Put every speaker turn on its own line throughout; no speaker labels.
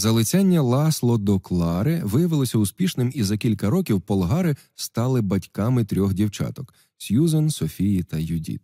Залицяння Ласло до Клари виявилося успішним, і за кілька років полгари стали батьками трьох дівчаток Сьюзен, Софії та Юдіт.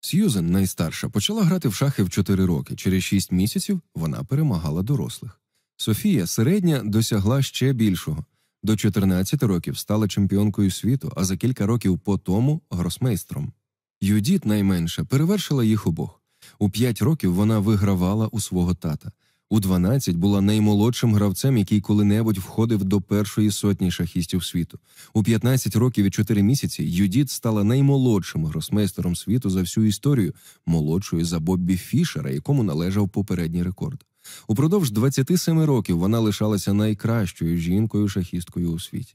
Сьюзен, найстарша, почала грати в шахи в 4 роки. Через 6 місяців вона перемагала дорослих. Софія середня досягла ще більшого. До 14 років стала чемпіонкою світу, а за кілька років по тому гросмейстром. Юдіт найменша перевершила їх обох. У 5 років вона вигравала у свого тата. У 12 була наймолодшим гравцем, який коли-небудь входив до першої сотні шахістів світу. У 15 років і 4 місяці Юдіт стала наймолодшим гросмейстером світу за всю історію, молодшою за Боббі Фішера, якому належав попередній рекорд. Упродовж 27 років вона лишалася найкращою жінкою шахісткою у світі.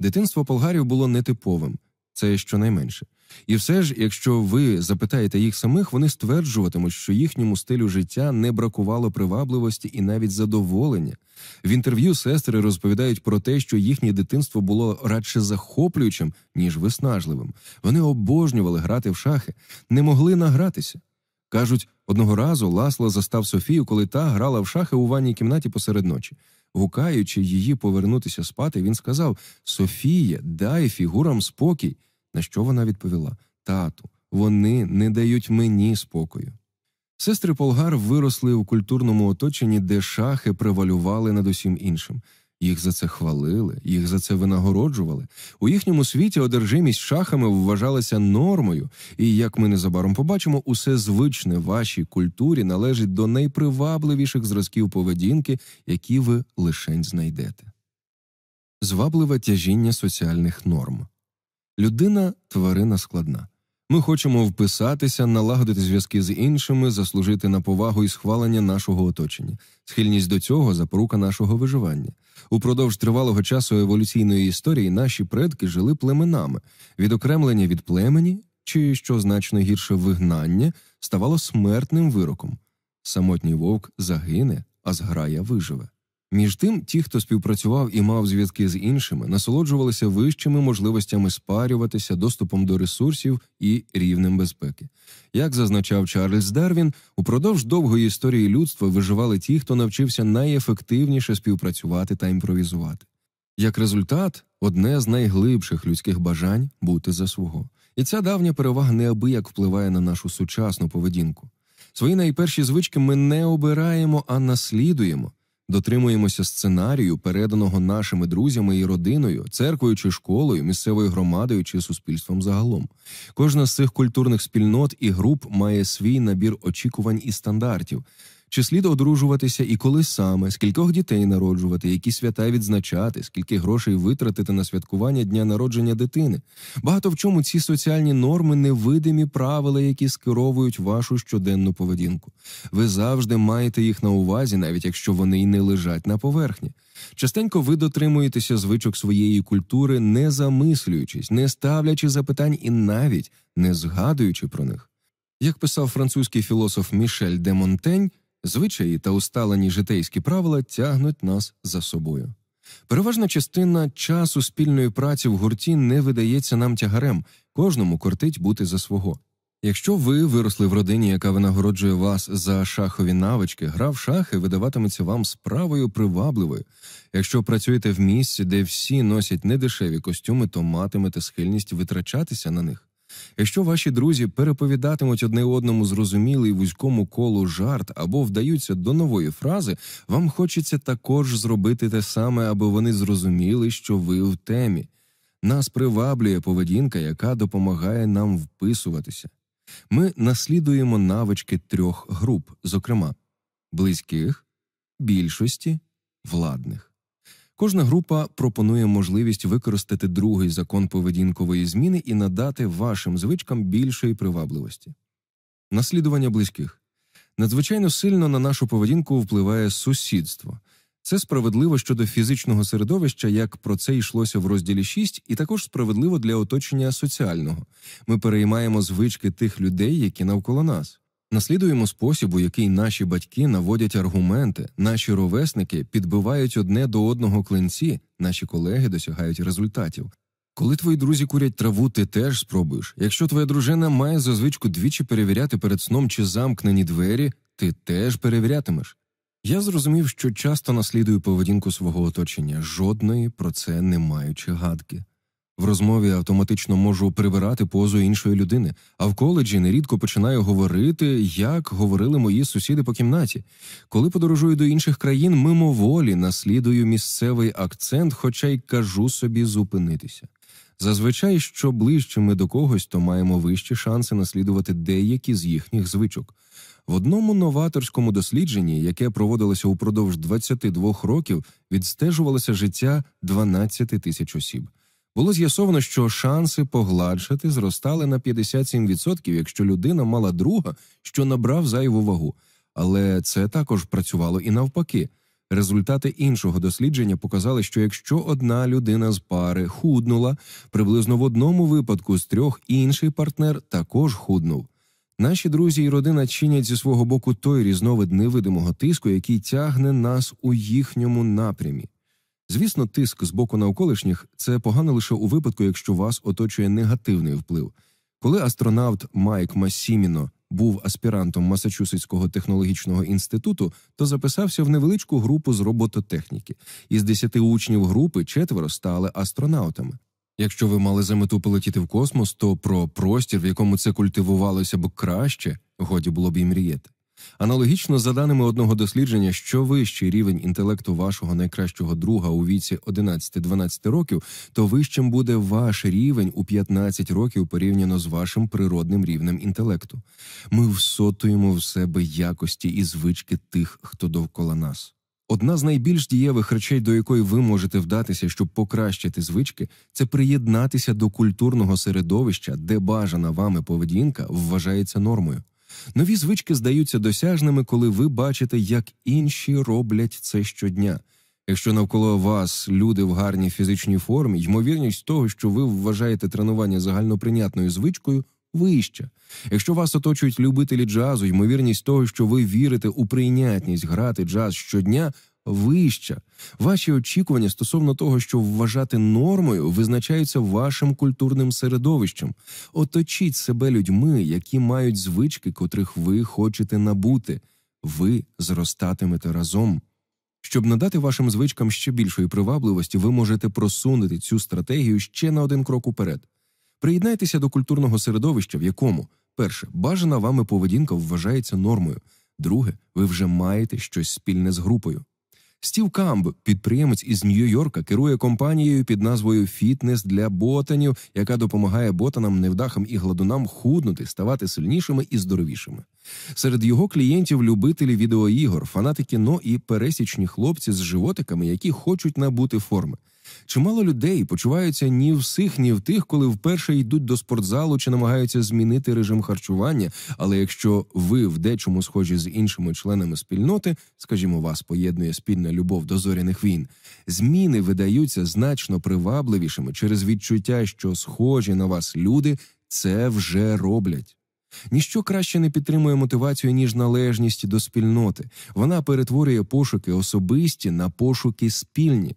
Дитинство полгарів було нетиповим, це щонайменше. І все ж, якщо ви запитаєте їх самих, вони стверджуватимуть, що їхньому стилю життя не бракувало привабливості і навіть задоволення. В інтерв'ю сестри розповідають про те, що їхнє дитинство було радше захоплюючим, ніж виснажливим. Вони обожнювали грати в шахи, не могли награтися. Кажуть, одного разу Ласло застав Софію, коли та грала в шахи у ванній кімнаті посеред ночі. Гукаючи її повернутися спати, він сказав: Софія, дай фігурам спокій. На що вона відповіла: Тату, вони не дають мені спокою. Сестри Полгар виросли в культурному оточенні, де шахи превалювали над усім іншим. Їх за це хвалили, їх за це винагороджували. У їхньому світі одержимість шахами вважалася нормою, і, як ми незабаром побачимо, усе звичне вашій культурі належить до найпривабливіших зразків поведінки, які ви лишень знайдете. Звабливе тяжіння соціальних норм. Людина тварина складна. Ми хочемо вписатися, налагодити зв'язки з іншими, заслужити на повагу і схвалення нашого оточення. Схильність до цього запорука нашого виживання. Упродовж тривалого часу еволюційної історії наші предки жили племенами. Відокремлення від племені, чи що значно гірше вигнання, ставало смертним вироком. Самотній вовк загине, а зграя виживе. Між тим, ті, хто співпрацював і мав зв'язки з іншими, насолоджувалися вищими можливостями спарюватися, доступом до ресурсів і рівнем безпеки. Як зазначав Чарльз Дарвін, упродовж довгої історії людства виживали ті, хто навчився найефективніше співпрацювати та імпровізувати. Як результат, одне з найглибших людських бажань бути за свого. І ця давня перевага неабияк впливає на нашу сучасну поведінку. Свої найперші звички ми не обираємо, а наслідуємо. Дотримуємося сценарію, переданого нашими друзями і родиною, церквою чи школою, місцевою громадою чи суспільством загалом. Кожна з цих культурних спільнот і груп має свій набір очікувань і стандартів. Чи слід одружуватися і коли саме, скількох дітей народжувати, які свята відзначати, скільки грошей витратити на святкування дня народження дитини? Багато в чому ці соціальні норми невидимі правила, які скеровують вашу щоденну поведінку. Ви завжди маєте їх на увазі, навіть якщо вони й не лежать на поверхні. Частенько ви дотримуєтеся звичок своєї культури, не замислюючись, не ставлячи запитань і навіть не згадуючи про них. Як писав французький філософ Мішель де Монтень, Звичаї та усталені житейські правила тягнуть нас за собою. Переважна частина часу спільної праці в гурті не видається нам тягарем, кожному кортить бути за свого. Якщо ви виросли в родині, яка винагороджує вас за шахові навички, гра в шахи видаватиметься вам справою привабливою. Якщо працюєте в місці, де всі носять недешеві костюми, то матимете схильність витрачатися на них. Якщо ваші друзі переповідатимуть одне одному зрозумілий вузькому колу жарт або вдаються до нової фрази, вам хочеться також зробити те саме, аби вони зрозуміли, що ви в темі. Нас приваблює поведінка, яка допомагає нам вписуватися. Ми наслідуємо навички трьох груп, зокрема близьких, більшості, владних. Кожна група пропонує можливість використати другий закон поведінкової зміни і надати вашим звичкам більшої привабливості. Наслідування близьких надзвичайно сильно на нашу поведінку впливає сусідство. Це справедливо щодо фізичного середовища, як про це йшлося в розділі 6, і також справедливо для оточення соціального. Ми переймаємо звички тих людей, які навколо нас. Наслідуємо спосіб, у який наші батьки наводять аргументи, наші ровесники підбивають одне до одного клинці, наші колеги досягають результатів. Коли твої друзі курять траву, ти теж спробуєш. Якщо твоя дружина має за звичку двічі перевіряти перед сном чи замкнені двері, ти теж перевірятимеш. Я зрозумів, що часто наслідую поведінку свого оточення, жодної про це не маючи гадки. В розмові автоматично можу прибирати позу іншої людини, а в коледжі нерідко починаю говорити, як говорили мої сусіди по кімнаті. Коли подорожую до інших країн, мимоволі наслідую місцевий акцент, хоча й кажу собі зупинитися. Зазвичай, що ближче ми до когось, то маємо вищі шанси наслідувати деякі з їхніх звичок. В одному новаторському дослідженні, яке проводилося упродовж 22 років, відстежувалося життя 12 тисяч осіб. Було з'ясовано, що шанси погладшати зростали на 57%, якщо людина мала друга, що набрав зайву вагу. Але це також працювало і навпаки. Результати іншого дослідження показали, що якщо одна людина з пари худнула, приблизно в одному випадку з трьох інший партнер також худнув. Наші друзі і родина чинять зі свого боку той різновид невидимого тиску, який тягне нас у їхньому напрямі. Звісно, тиск з боку навколишніх це погано лише у випадку, якщо вас оточує негативний вплив. Коли астронавт Майк Масіміно був аспірантом Масачусетського технологічного інституту, то записався в невеличку групу з робототехніки. Із десяти учнів групи четверо стали астронавтами. Якщо ви мали за мету полетіти в космос, то про простір, в якому це культивувалося б краще, годі було б і мріяти. Аналогічно, за даними одного дослідження, що вищий рівень інтелекту вашого найкращого друга у віці 11-12 років, то вищим буде ваш рівень у 15 років порівняно з вашим природним рівнем інтелекту. Ми всотуємо в себе якості і звички тих, хто довкола нас. Одна з найбільш дієвих речей, до якої ви можете вдатися, щоб покращити звички, це приєднатися до культурного середовища, де бажана вами поведінка вважається нормою. Нові звички здаються досяжними, коли ви бачите, як інші роблять це щодня. Якщо навколо вас люди в гарній фізичній формі, ймовірність того, що ви вважаєте тренування загальноприйнятною звичкою, вища. Якщо вас оточують любителі джазу, ймовірність того, що ви вірите у прийнятність грати джаз щодня, вища. Ваші очікування стосовно того, що вважати нормою, визначаються вашим культурним середовищем. Оточіть себе людьми, які мають звички, котрих ви хочете набути. Ви зростатимете разом. Щоб надати вашим звичкам ще більшої привабливості, ви можете просунути цю стратегію ще на один крок уперед. Приєднайтеся до культурного середовища, в якому перше бажана вами поведінка вважається нормою, друге, ви вже маєте щось спільне з групою. Стів Камб, підприємець із Нью-Йорка, керує компанією під назвою Фітнес для ботанів, яка допомагає ботанам, невдахам і гладунам худнути, ставати сильнішими і здоровішими. Серед його клієнтів любителі відеоігор, фанати кіно і пересічні хлопці з животиками, які хочуть набути форми. Чимало людей почуваються ні в сих, ні в тих, коли вперше йдуть до спортзалу чи намагаються змінити режим харчування. Але якщо ви в дечому схожі з іншими членами спільноти, скажімо, вас поєднує спільна любов до зоряних війн, зміни видаються значно привабливішими через відчуття, що схожі на вас люди це вже роблять. Ніщо краще не підтримує мотивацію, ніж належність до спільноти. Вона перетворює пошуки особисті на пошуки спільні.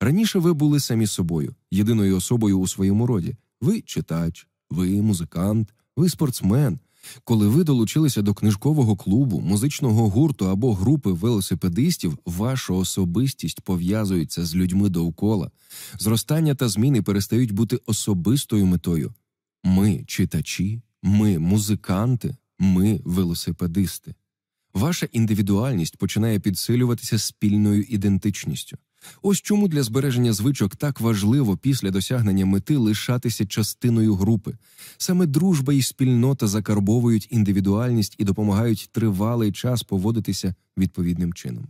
Раніше ви були самі собою, єдиною особою у своєму роді. Ви читач, ви музикант, ви спортсмен. Коли ви долучилися до книжкового клубу, музичного гурту або групи велосипедистів, ваша особистість пов'язується з людьми довкола. Зростання та зміни перестають бути особистою метою. Ми читачі, ми музиканти, ми велосипедисти. Ваша індивідуальність починає підсилюватися спільною ідентичністю. Ось чому для збереження звичок так важливо після досягнення мети лишатися частиною групи. Саме дружба і спільнота закарбовують індивідуальність і допомагають тривалий час поводитися відповідним чином.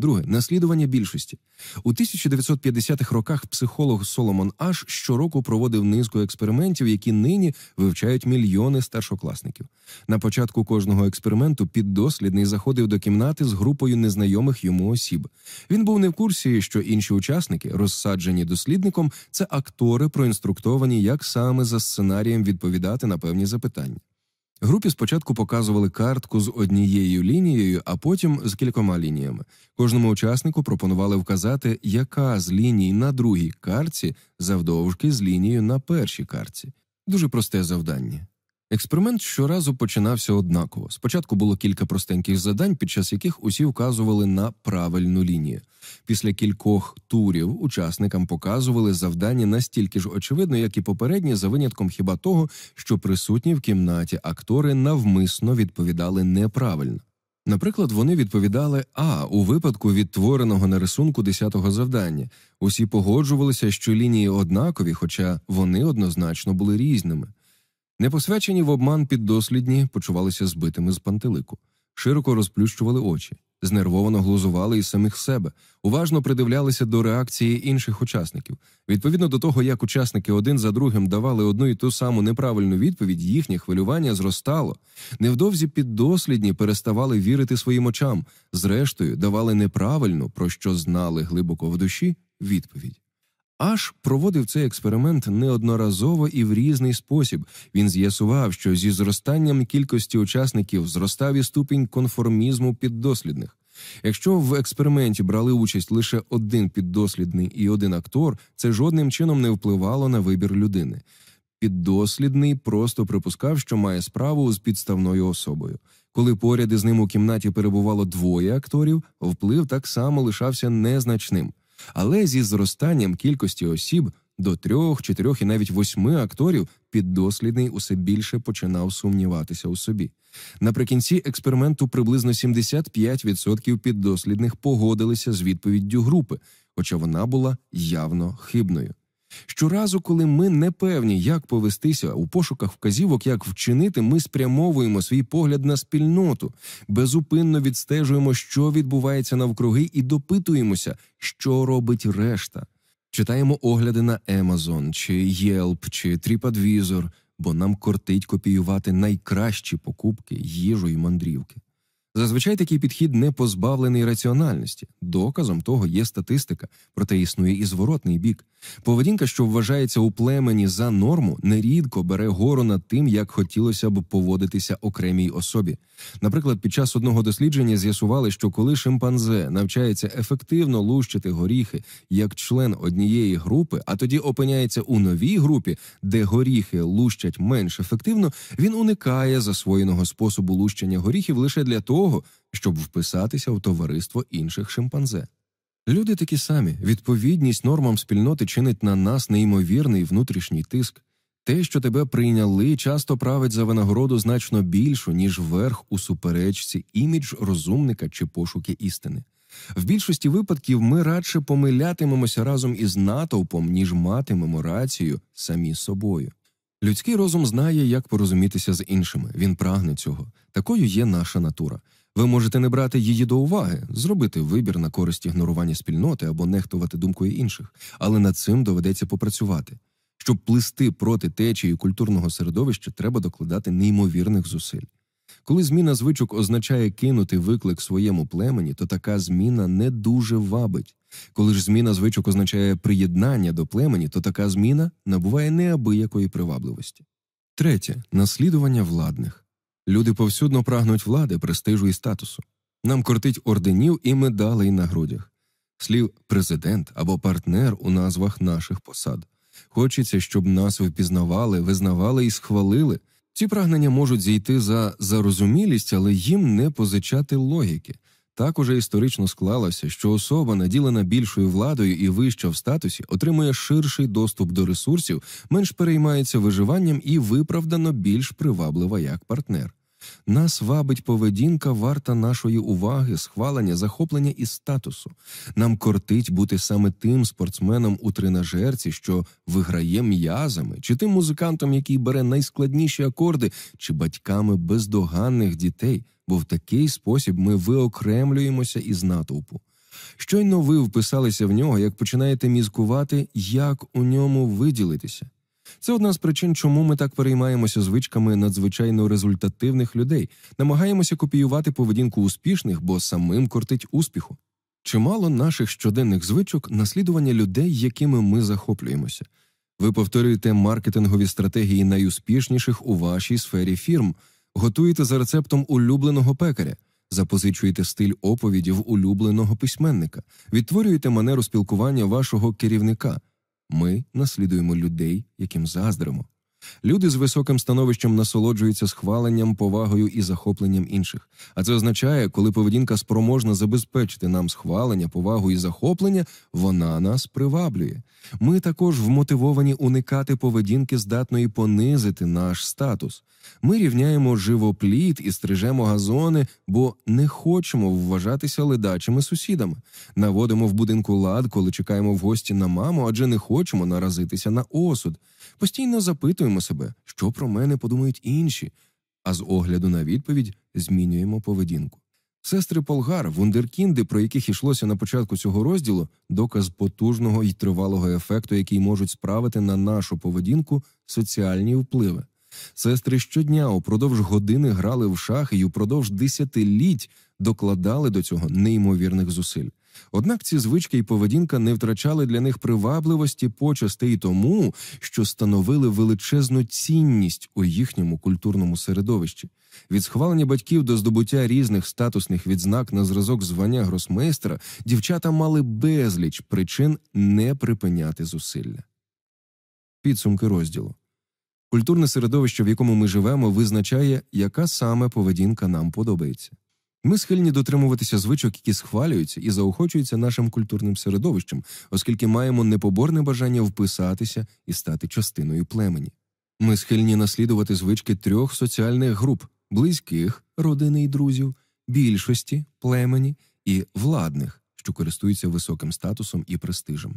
Друге наслідування більшості у 1950-х роках психолог Соломон Аш щороку проводив низку експериментів, які нині вивчають мільйони старшокласників. На початку кожного експерименту піддослідний заходив до кімнати з групою незнайомих йому осіб. Він був не в курсі, що інші учасники, розсаджені дослідником, це актори, проінструктовані, як саме за сценарієм відповідати на певні запитання. Групі спочатку показували картку з однією лінією, а потім з кількома лініями. Кожному учаснику пропонували вказати, яка з ліній на другій картці завдовжки з лінією на першій картці. Дуже просте завдання. Експеримент щоразу починався однаково. Спочатку було кілька простеньких завдань, під час яких усі вказували на правильну лінію. Після кількох турів учасникам показували завдання настільки ж очевидно, як і попередні, за винятком хіба того, що присутні в кімнаті актори навмисно відповідали неправильно. Наприклад, вони відповідали А у випадку відтвореного на рисунку 10-го завдання. Усі погоджувалися, що лінії однакові, хоча вони однозначно були різними. Непосвячені в обман піддослідні почувалися збитими з пантелику, широко розплющували очі, знервовано глузували із самих себе, уважно придивлялися до реакції інших учасників. Відповідно до того, як учасники один за другим давали одну і ту саму неправильну відповідь, їхнє хвилювання зростало. Невдовзі піддослідні переставали вірити своїм очам, зрештою давали неправильну, про що знали глибоко в душі, відповідь. Аш проводив цей експеримент неодноразово і в різний спосіб. Він з'ясував, що зі зростанням кількості учасників зростав і ступінь конформізму піддослідних. Якщо в експерименті брали участь лише один піддослідний і один актор, це жодним чином не впливало на вибір людини. Піддослідний просто припускав, що має справу з підставною особою. Коли поряд із ним у кімнаті перебувало двоє акторів, вплив так само лишався незначним. Але зі зростанням кількості осіб до трьох, чотирьох і навіть восьми акторів піддослідний усе більше починав сумніватися у собі. Наприкінці експерименту приблизно 75% піддослідних погодилися з відповіддю групи, хоча вона була явно хибною. Щоразу, коли ми не певні, як повестися у пошуках вказівок, як вчинити, ми спрямовуємо свій погляд на спільноту, безупинно відстежуємо, що відбувається навкруги, і допитуємося, що робить решта. Читаємо огляди на Amazon, чи Yelp, чи TripAdvisor, бо нам кортить копіювати найкращі покупки, їжу і мандрівки. Зазвичай такий підхід не позбавлений раціональності. Доказом того є статистика, проте існує і зворотний бік. Поведінка, що вважається у племені за норму, нерідко бере гору над тим, як хотілося б поводитися окремій особі. Наприклад, під час одного дослідження з'ясували, що коли шимпанзе навчається ефективно лущити горіхи як член однієї групи, а тоді опиняється у новій групі, де горіхи лущать менш ефективно, він уникає засвоєного способу лущення горіхів лише для того, щоб вписатися в товариство інших шимпанзе. Люди такі самі, відповідність нормам спільноти чинить на нас неймовірний внутрішній тиск. Те, що тебе прийняли, часто править за винагороду значно більшу, ніж верх у суперечці, імідж розумника чи пошуки істини. В більшості випадків ми радше помилятимемося разом із натовпом, ніж матимемо рацію самі собою. Людський розум знає, як порозумітися з іншими. Він прагне цього. Такою є наша натура. Ви можете не брати її до уваги, зробити вибір на користь ігнорування спільноти або нехтувати думкою інших, але над цим доведеться попрацювати. Щоб плисти проти течії культурного середовища, треба докладати неймовірних зусиль. Коли зміна звичок означає кинути виклик своєму племені, то така зміна не дуже вабить. Коли ж зміна звичок означає приєднання до племені, то така зміна набуває неабиякої привабливості. Третє наслідування владних. Люди повсюдно прагнуть влади, престижу і статусу. Нам кортить орденів і медалей на грудях, слів президент або партнер у назвах наших посад. Хочеться, щоб нас впізнавали, визнавали і схвалили. Ці прагнення можуть зійти за зарозумілість, але їм не позичати логіки. Так уже історично склалося, що особа, наділена більшою владою і вища в статусі, отримує ширший доступ до ресурсів, менш переймається виживанням і виправдано більш приваблива як партнер. Нас вабить поведінка, варта нашої уваги, схвалення, захоплення і статусу. Нам кортить бути саме тим спортсменом у тренажерці, що виграє м'язами, чи тим музикантом, який бере найскладніші акорди, чи батьками бездоганних дітей, бо в такий спосіб ми виокремлюємося із натовпу. Щойно ви вписалися в нього, як починаєте мізкувати, як у ньому виділитися. Це одна з причин, чому ми так переймаємося звичками надзвичайно результативних людей, намагаємося копіювати поведінку успішних, бо самим кортить успіху. Чимало наших щоденних звичок наслідування людей, якими ми захоплюємося. Ви повторюєте маркетингові стратегії найуспішніших у вашій сфері фірм, готуєте за рецептом улюбленого пекаря, запозичуєте стиль оповідів улюбленого письменника, відтворюєте манеру спілкування вашого керівника. Ми наслідуємо людей, яким заздримо. Люди з високим становищем насолоджуються схваленням, повагою і захопленням інших. А це означає, коли поведінка спроможна забезпечити нам схвалення, повагу і захоплення, вона нас приваблює. Ми також вмотивовані уникати поведінки, здатної понизити наш статус. Ми рівняємо живопліт і стрижемо газони, бо не хочемо вважатися ледачими сусідами. Наводимо в будинку лад, коли чекаємо в гості на маму, адже не хочемо наразитися на осуд. Постійно запитуємо себе, що про мене подумають інші, а з огляду на відповідь змінюємо поведінку. Сестри Полгар, вундеркінди, про яких йшлося на початку цього розділу, доказ потужного і тривалого ефекту, який можуть справити на нашу поведінку соціальні впливи. Сестри щодня упродовж години грали в шахи і упродовж десятиліть докладали до цього неймовірних зусиль. Однак ці звички і поведінка не втрачали для них привабливості почасти й тому, що становили величезну цінність у їхньому культурному середовищі. Від схвалення батьків до здобуття різних статусних відзнак на зразок звання гросмейстера дівчата мали безліч причин не припиняти зусилля. Підсумки розділу культурне середовище, в якому ми живемо, визначає, яка саме поведінка нам подобається. Ми схильні дотримуватися звичок, які схвалюються і заохочуються нашим культурним середовищем, оскільки маємо непоборне бажання вписатися і стати частиною племені. Ми схильні наслідувати звички трьох соціальних груп близьких, родини і друзів, більшості племені і владних, що користуються високим статусом і престижем.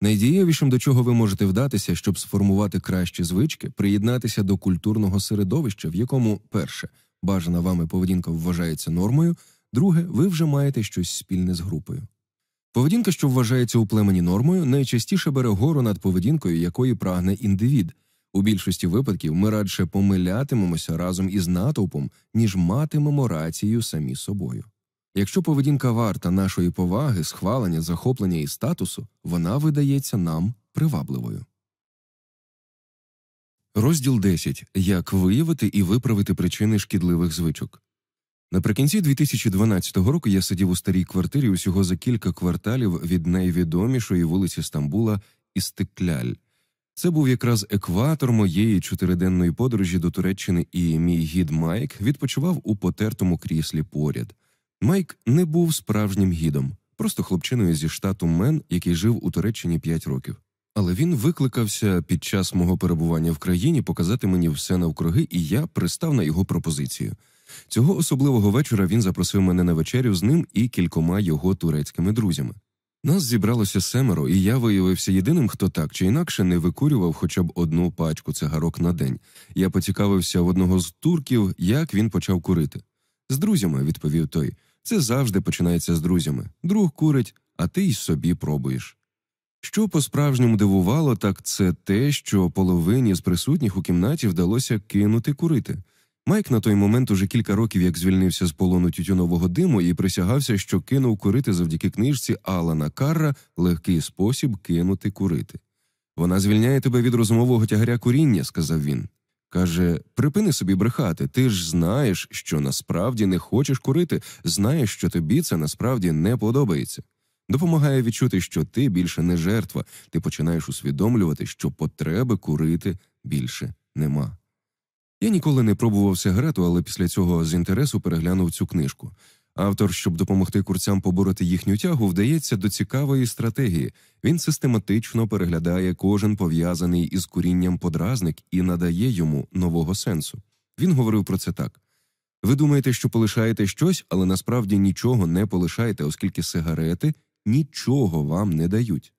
Найдієвішим, до чого ви можете вдатися, щоб сформувати кращі звички, приєднатися до культурного середовища, в якому перше бажана вами поведінка вважається нормою, друге, ви вже маєте щось спільне з групою. Поведінка, що вважається у племені нормою, найчастіше бере гору над поведінкою, якої прагне індивід. У більшості випадків ми радше помилятимемося разом із натовпом, ніж матимемо рацію самі собою. Якщо поведінка варта нашої поваги, схвалення, захоплення і статусу, вона видається нам привабливою. Розділ 10. Як виявити і виправити причини шкідливих звичок. Наприкінці 2012 року я сидів у старій квартирі усього за кілька кварталів від найвідомішої вулиці Стамбула Істикляль. Це був якраз екватор моєї чотириденної подорожі до Туреччини, і мій гід Майк відпочивав у потертому кріслі поряд. Майк не був справжнім гідом, просто хлопчиною зі штату Мен, який жив у Туреччині 5 років. Але він викликався під час мого перебування в країні показати мені все навкруги, і я пристав на його пропозицію. Цього особливого вечора він запросив мене на вечерю з ним і кількома його турецькими друзями. Нас зібралося семеро, і я виявився єдиним, хто так чи інакше не викурював хоча б одну пачку цигарок на день. Я поцікавився в одного з турків, як він почав курити. З друзями, відповів той. Це завжди починається з друзями. Друг курить, а ти й собі пробуєш. Що по справжньому дивувало, так це те, що половині з присутніх у кімнаті вдалося кинути курити. Майк на той момент уже кілька років як звільнився з полону тютюнового диму і присягався, що кинув курити завдяки книжці Алана Карра легкий спосіб кинути курити. Вона звільняє тебе від розумового тягаря куріння, сказав він. Каже, припини собі брехати, ти ж знаєш, що насправді не хочеш курити, знаєш, що тобі це насправді не подобається. Допомагає відчути, що ти більше не жертва, ти починаєш усвідомлювати, що потреби курити більше нема. Я ніколи не пробував сигарету, але після цього з інтересу переглянув цю книжку. Автор, щоб допомогти курцям побороти їхню тягу, вдається до цікавої стратегії. Він систематично переглядає кожен пов'язаний із курінням подразник і надає йому нового сенсу. Він говорив про це так: ви думаєте, що полишаєте щось, але насправді нічого не полишаєте, оскільки сигарети нічого вам не дають.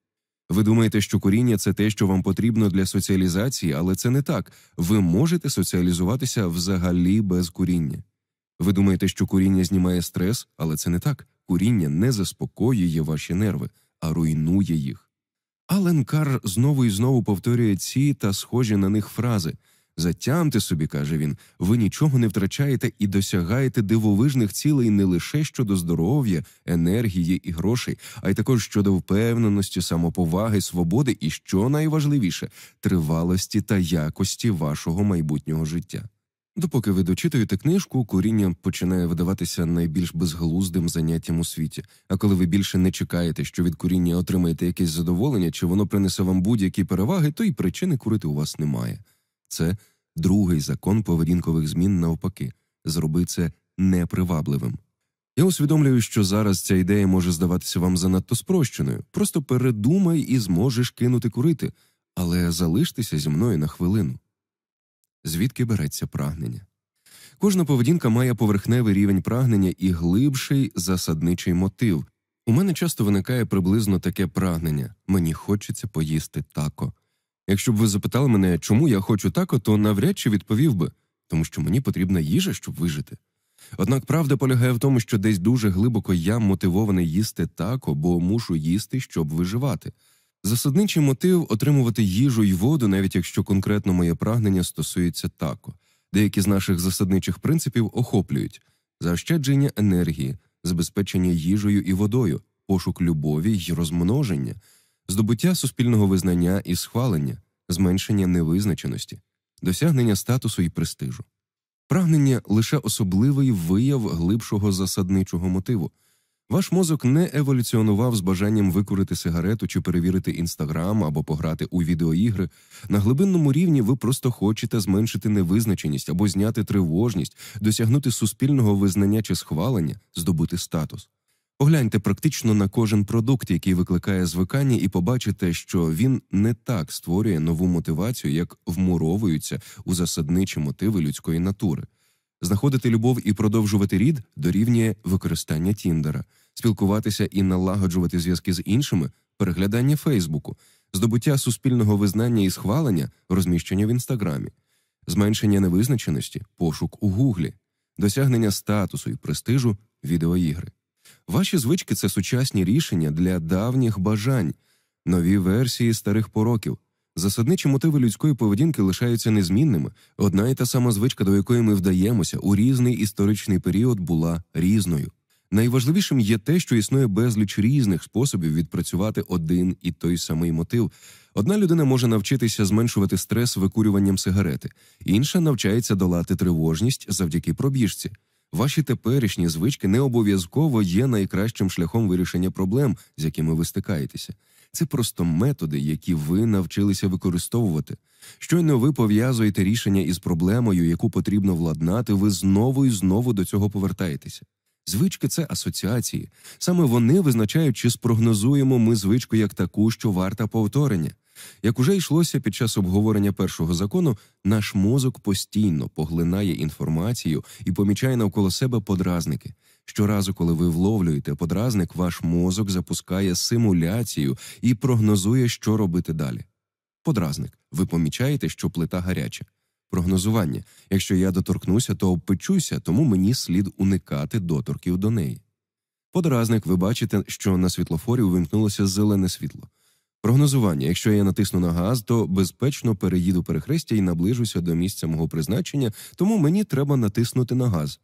Ви думаєте, що куріння це те, що вам потрібно для соціалізації, але це не так. Ви можете соціалізуватися взагалі без куріння. Ви думаєте, що куріння знімає стрес, але це не так. Куріння не заспокоює ваші нерви, а руйнує їх. Ален Карр знову і знову повторює ці та схожі на них фрази. Затямте собі, каже він, ви нічого не втрачаєте і досягаєте дивовижних цілей не лише щодо здоров'я, енергії і грошей, а й також щодо впевненості, самоповаги, свободи і, що найважливіше, тривалості та якості вашого майбутнього життя. Допоки ви дочитуєте книжку, куріння починає видаватися найбільш безглуздим заняттям у світі. А коли ви більше не чекаєте, що від куріння отримаєте якесь задоволення, чи воно принесе вам будь-які переваги, то й причини курити у вас немає. Це другий закон поведінкових змін навпаки зроби це непривабливим. Я усвідомлюю, що зараз ця ідея може здаватися вам занадто спрощеною. Просто передумай і зможеш кинути курити, але залиштеся зі мною на хвилину. Звідки береться прагнення? Кожна поведінка має поверхневий рівень прагнення і глибший засадничий мотив. У мене часто виникає приблизно таке прагнення мені хочеться поїсти тако. Якщо б ви запитали мене, чому я хочу тако, то навряд чи відповів би тому що мені потрібна їжа, щоб вижити. Однак правда полягає в тому, що десь дуже глибоко я мотивований їсти тако, бо мушу їсти, щоб виживати. Засадничий мотив отримувати їжу й воду, навіть якщо конкретно моє прагнення стосується тако. Деякі з наших засадничих принципів охоплюють заощадження енергії, забезпечення їжею і водою, пошук любові й розмноження, здобуття суспільного визнання і схвалення, зменшення невизначеності, досягнення статусу і престижу. Прагнення лише особливий вияв глибшого засадничого мотиву. Ваш мозок не еволюціонував з бажанням викурити сигарету чи перевірити інстаграм або пограти у відеоігри. На глибинному рівні ви просто хочете зменшити невизначеність або зняти тривожність, досягнути суспільного визнання чи схвалення, здобути статус. Погляньте практично на кожен продукт, який викликає звикання, і побачите, що він не так створює нову мотивацію, як вмуровуються у засадничі мотиви людської натури. Знаходити любов і продовжувати рід дорівнює використання Тіндера, спілкуватися і налагоджувати зв'язки з іншими, переглядання Фейсбуку, здобуття суспільного визнання і схвалення, розміщення в інстаграмі, зменшення невизначеності, пошук у Гуглі, досягнення статусу і престижу відеоігри. Ваші звички це сучасні рішення для давніх бажань, нові версії старих пороків. Засадничі мотиви людської поведінки лишаються незмінними. Одна і та сама звичка, до якої ми вдаємося, у різний історичний період була різною. Найважливішим є те, що існує безліч різних способів відпрацювати один і той самий мотив. Одна людина може навчитися зменшувати стрес викурюванням сигарети, інша навчається долати тривожність завдяки пробіжці. Ваші теперішні звички не обов'язково є найкращим шляхом вирішення проблем, з якими ви стикаєтеся. Це просто методи, які ви навчилися використовувати. Щойно ви пов'язуєте рішення із проблемою, яку потрібно владнати, ви знову і знову до цього повертаєтеся. Звички це асоціації. Саме вони визначають, чи спрогнозуємо ми звичку як таку, що варта повторення. Як уже йшлося під час обговорення першого закону, наш мозок постійно поглинає інформацію і помічає навколо себе подразники. Щоразу, коли ви вловлюєте подразник, ваш мозок запускає симуляцію і прогнозує, що робити далі. Подразник. Ви помічаєте, що плита гаряча. Прогнозування. Якщо я доторкнуся, то обпечуся, тому мені слід уникати доторків до неї. Подразник, ви бачите, що на світлофорі увімкнулося зелене світло. Прогнозування: якщо я натисну на газ, то безпечно переїду перехрестя і наближуся до місця мого призначення, тому мені треба натиснути на газ.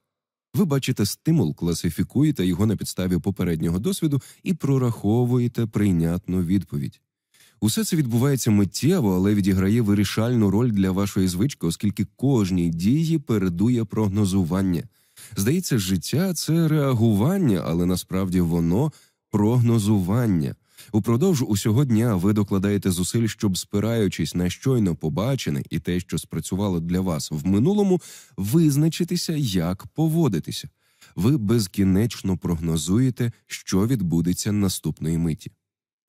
Ви бачите стимул, класифікуєте його на підставі попереднього досвіду і прораховуєте прийнятну відповідь. Усе це відбувається миттєво, але відіграє вирішальну роль для вашої звички, оскільки кожній дії передує прогнозування. Здається, життя це реагування, але насправді воно прогнозування. Упродовж усього дня ви докладаєте зусиль, щоб, спираючись на щойно побачене і те, що спрацювало для вас в минулому, визначитися, як поводитися. Ви безкінечно прогнозуєте, що відбудеться наступної миті.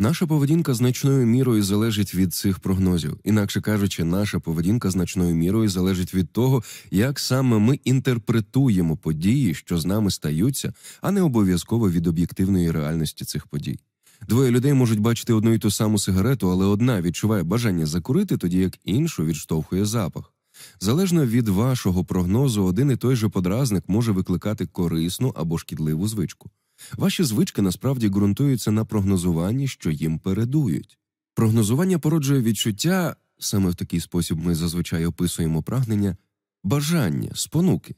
Наша поведінка значною мірою залежить від цих прогнозів, інакше кажучи, наша поведінка значною мірою залежить від того, як саме ми інтерпретуємо події, що з нами стаються, а не обов'язково від об'єктивної реальності цих подій. Двоє людей можуть бачити одну і ту саму сигарету, але одна відчуває бажання закурити, тоді як іншу відштовхує запах. Залежно від вашого прогнозу, один і той же подразник може викликати корисну або шкідливу звичку. Ваші звички насправді ґрунтуються на прогнозуванні, що їм передують. Прогнозування породжує відчуття, саме в такий спосіб ми зазвичай описуємо прагнення, бажання, спонуки.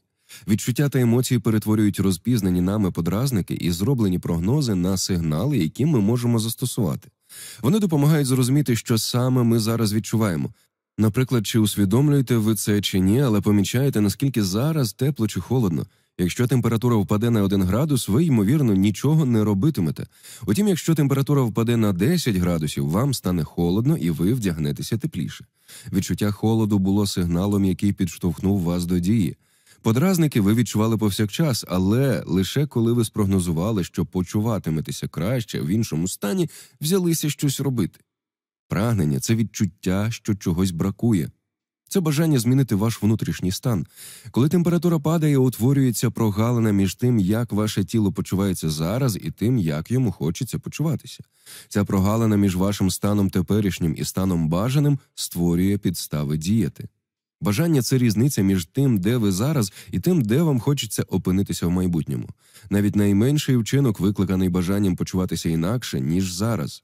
Відчуття та емоції перетворюють розпізнані нами подразники і зроблені прогнози на сигнали, які ми можемо застосувати. Вони допомагають зрозуміти, що саме ми зараз відчуваємо. Наприклад, чи усвідомлюєте ви це чи ні, але помічаєте, наскільки зараз тепло чи холодно. Якщо температура впаде на 1 градус, ви, ймовірно, нічого не робитимете. Утім, якщо температура впаде на 10 градусів, вам стане холодно і ви вдягнетеся тепліше. Відчуття холоду було сигналом, який підштовхнув вас до дії. Подразники ви відчували повсякчас, але лише коли ви спрогнозували, що почуватиметеся краще в іншому стані, взялися щось робити. Прагнення це відчуття, що чогось бракує. Це бажання змінити ваш внутрішній стан. Коли температура падає, утворюється прогалина між тим, як ваше тіло почувається зараз, і тим, як йому хочеться почуватися. Ця прогалина між вашим станом теперішнім і станом бажаним створює підстави діяти. Бажання це різниця між тим, де ви зараз, і тим, де вам хочеться опинитися в майбутньому. Навіть найменший вчинок викликаний бажанням почуватися інакше, ніж зараз.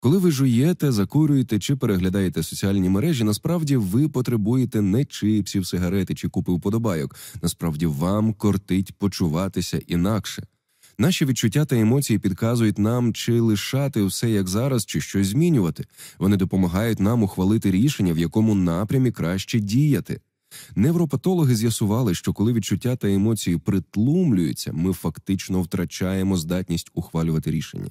Коли ви жуєте, закурюєте чи переглядаєте соціальні мережі, насправді ви потребуєте не чипсів, сигарети чи купи вподобайок. Насправді вам кортить почуватися інакше. Наші відчуття та емоції підказують нам, чи лишати все як зараз, чи щось змінювати. Вони допомагають нам ухвалити рішення, в якому напрямі краще діяти. Невропатологи з'ясували, що коли відчуття та емоції притлумлюються, ми фактично втрачаємо здатність ухвалювати рішення.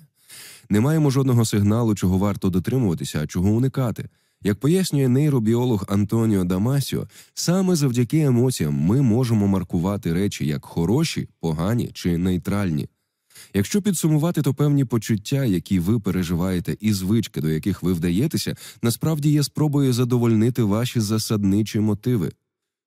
Не маємо жодного сигналу, чого варто дотримуватися, а чого уникати. Як пояснює нейробіолог Антоніо Дамасіо, саме завдяки емоціям ми можемо маркувати речі як хороші, погані чи нейтральні. Якщо підсумувати, то певні почуття, які ви переживаєте, і звички, до яких ви вдаєтеся, насправді є спробою задовольнити ваші засадничі мотиви.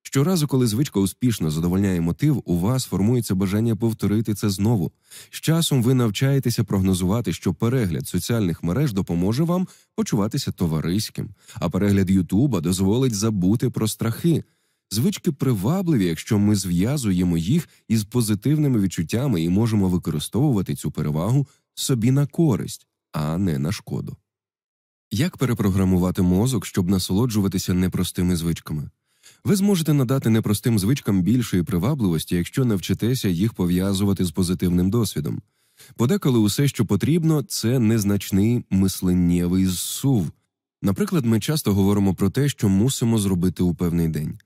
Щоразу, коли звичка успішно задовольняє мотив, у вас формується бажання повторити це знову. З часом ви навчаєтеся прогнозувати, що перегляд соціальних мереж допоможе вам почуватися товариським, а перегляд Ютуба дозволить забути про страхи. Звички привабливі, якщо ми зв'язуємо їх із позитивними відчуттями і можемо використовувати цю перевагу собі на користь, а не на шкоду. Як перепрограмувати мозок, щоб насолоджуватися непростими звичками? Ви зможете надати непростим звичкам більшої привабливості, якщо навчитеся їх пов'язувати з позитивним досвідом. Подеколи усе, що потрібно, це незначний мисленнєвий зсув. Наприклад, ми часто говоримо про те, що мусимо зробити у певний день.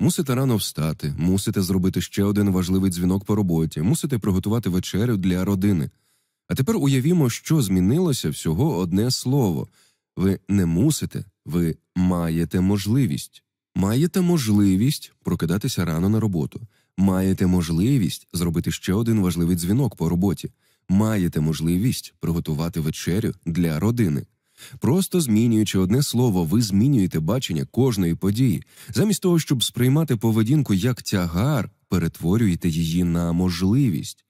Мусите рано встати, мусите зробити ще один важливий дзвінок по роботі, мусите приготувати вечерю для родини. А тепер уявімо, що змінилося всього одне слово ви не мусите, ви маєте можливість. Маєте можливість прокидатися рано на роботу, маєте можливість зробити ще один важливий дзвінок по роботі, маєте можливість приготувати вечерю для родини. Просто змінюючи одне слово, ви змінюєте бачення кожної події. Замість того, щоб сприймати поведінку як тягар, перетворюєте її на можливість.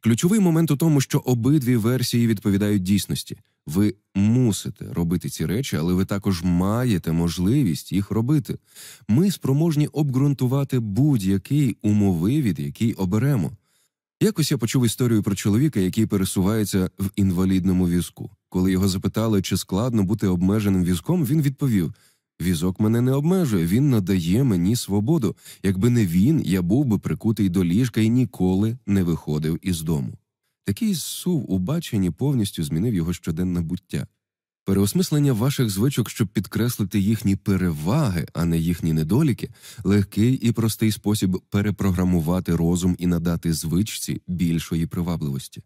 Ключовий момент у тому, що обидві версії відповідають дійсності. Ви мусите робити ці речі, але ви також маєте можливість їх робити. Ми спроможні обґрунтувати будь-який умовивід, який оберемо. Якось я почув історію про чоловіка, який пересувається в інвалідному візку. Коли його запитали, чи складно бути обмеженим візком, він відповів: Візок мене не обмежує, він надає мені свободу. Якби не він, я був би прикутий до ліжка і ніколи не виходив із дому. Такий сув у баченні повністю змінив його щоденне буття. Переосмислення ваших звичок, щоб підкреслити їхні переваги, а не їхні недоліки, легкий і простий спосіб перепрограмувати розум і надати звичці більшої привабливості.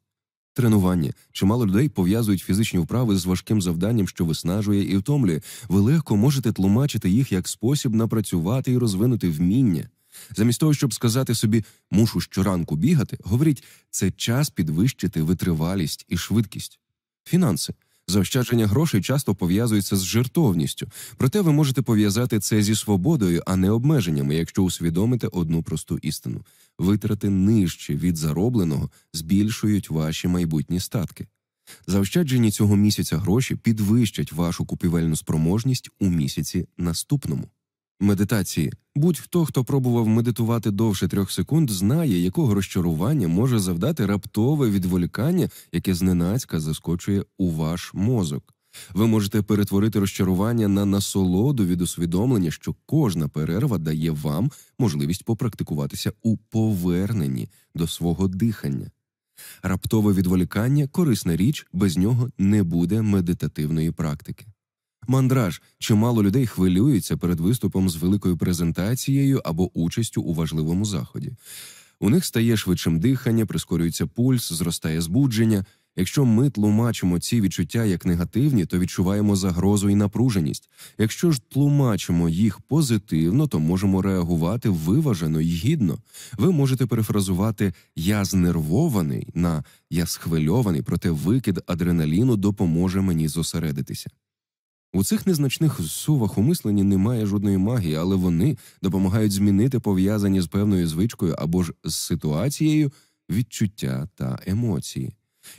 Тренування чимало людей пов'язують фізичні вправи з важким завданням, що виснажує і втомлює. Ви легко можете тлумачити їх як спосіб напрацювати і розвинути вміння. Замість того, щоб сказати собі мушу щоранку бігати, говоріть це час підвищити витривалість і швидкість. Фінанси. Заощадження грошей часто пов'язується з жертовністю, проте ви можете пов'язати це зі свободою, а не обмеженнями, якщо усвідомите одну просту істину витрати нижче від заробленого збільшують ваші майбутні статки. Заощаджені цього місяця гроші підвищать вашу купівельну спроможність у місяці наступному. Медитації будь-хто, хто пробував медитувати довше трьох секунд, знає, якого розчарування може завдати раптове відволікання, яке зненацька заскочує у ваш мозок. Ви можете перетворити розчарування на насолоду від усвідомлення, що кожна перерва дає вам можливість попрактикуватися у поверненні до свого дихання. Раптове відволікання корисна річ, без нього не буде медитативної практики. Мандраж чимало людей хвилюються перед виступом з великою презентацією або участю у важливому заході. У них стає швидшим дихання, прискорюється пульс, зростає збудження. Якщо ми тлумачимо ці відчуття як негативні, то відчуваємо загрозу і напруженість. Якщо ж тлумачимо їх позитивно, то можемо реагувати виважено і гідно. Ви можете перефразувати Я знервований на я схвильований, проте викид адреналіну допоможе мені зосередитися. У цих незначних сувах у мисленні немає жодної магії, але вони допомагають змінити пов'язані з певною звичкою або ж з ситуацією відчуття та емоції.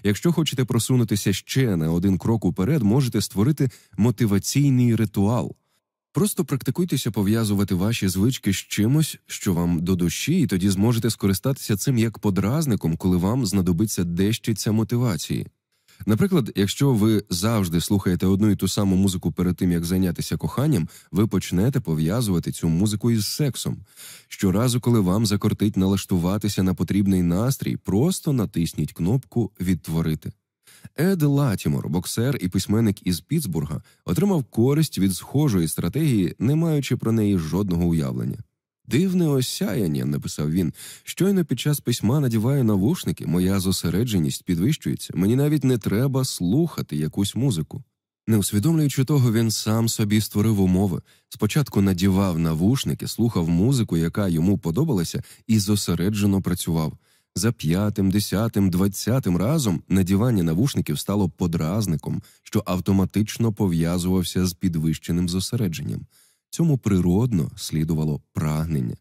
Якщо хочете просунутися ще на один крок уперед, можете створити мотиваційний ритуал. Просто практикуйтеся пов'язувати ваші звички з чимось, що вам до душі, і тоді зможете скористатися цим як подразником, коли вам знадобиться дещиця мотивації. Наприклад, якщо ви завжди слухаєте одну і ту саму музику перед тим, як зайнятися коханням, ви почнете пов'язувати цю музику із сексом. Щоразу, коли вам закортить налаштуватися на потрібний настрій, просто натисніть кнопку Відтворити. Ед Латімор, боксер і письменник із Пітсбурга, отримав користь від схожої стратегії, не маючи про неї жодного уявлення. Дивне осяяння, написав він. Щойно під час письма надіваю навушники, моя зосередженість підвищується. Мені навіть не треба слухати якусь музику. Не усвідомлюючи того, він сам собі створив умови. Спочатку надівав навушники, слухав музику, яка йому подобалася, і зосереджено працював. За п'ятим, десятим, двадцятим разом надівання навушників стало подразником, що автоматично пов'язувався з підвищеним зосередженням. Цьому природно слідувало прагнення.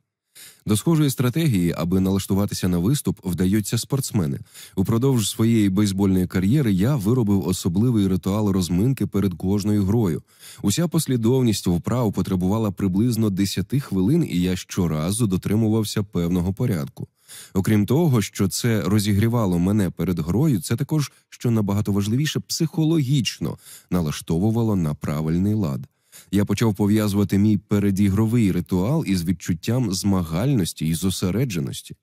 До схожої стратегії, аби налаштуватися на виступ, вдаються спортсмени. Упродовж своєї бейсбольної кар'єри я виробив особливий ритуал розминки перед кожною грою. Уся послідовність вправ потребувала приблизно 10 хвилин, і я щоразу дотримувався певного порядку. Окрім того, що це розігрівало мене перед грою, це також, що набагато важливіше, психологічно налаштовувало на правильний лад. Я почав пов'язувати мій передігровий ритуал із відчуттям змагальності і зосередженості.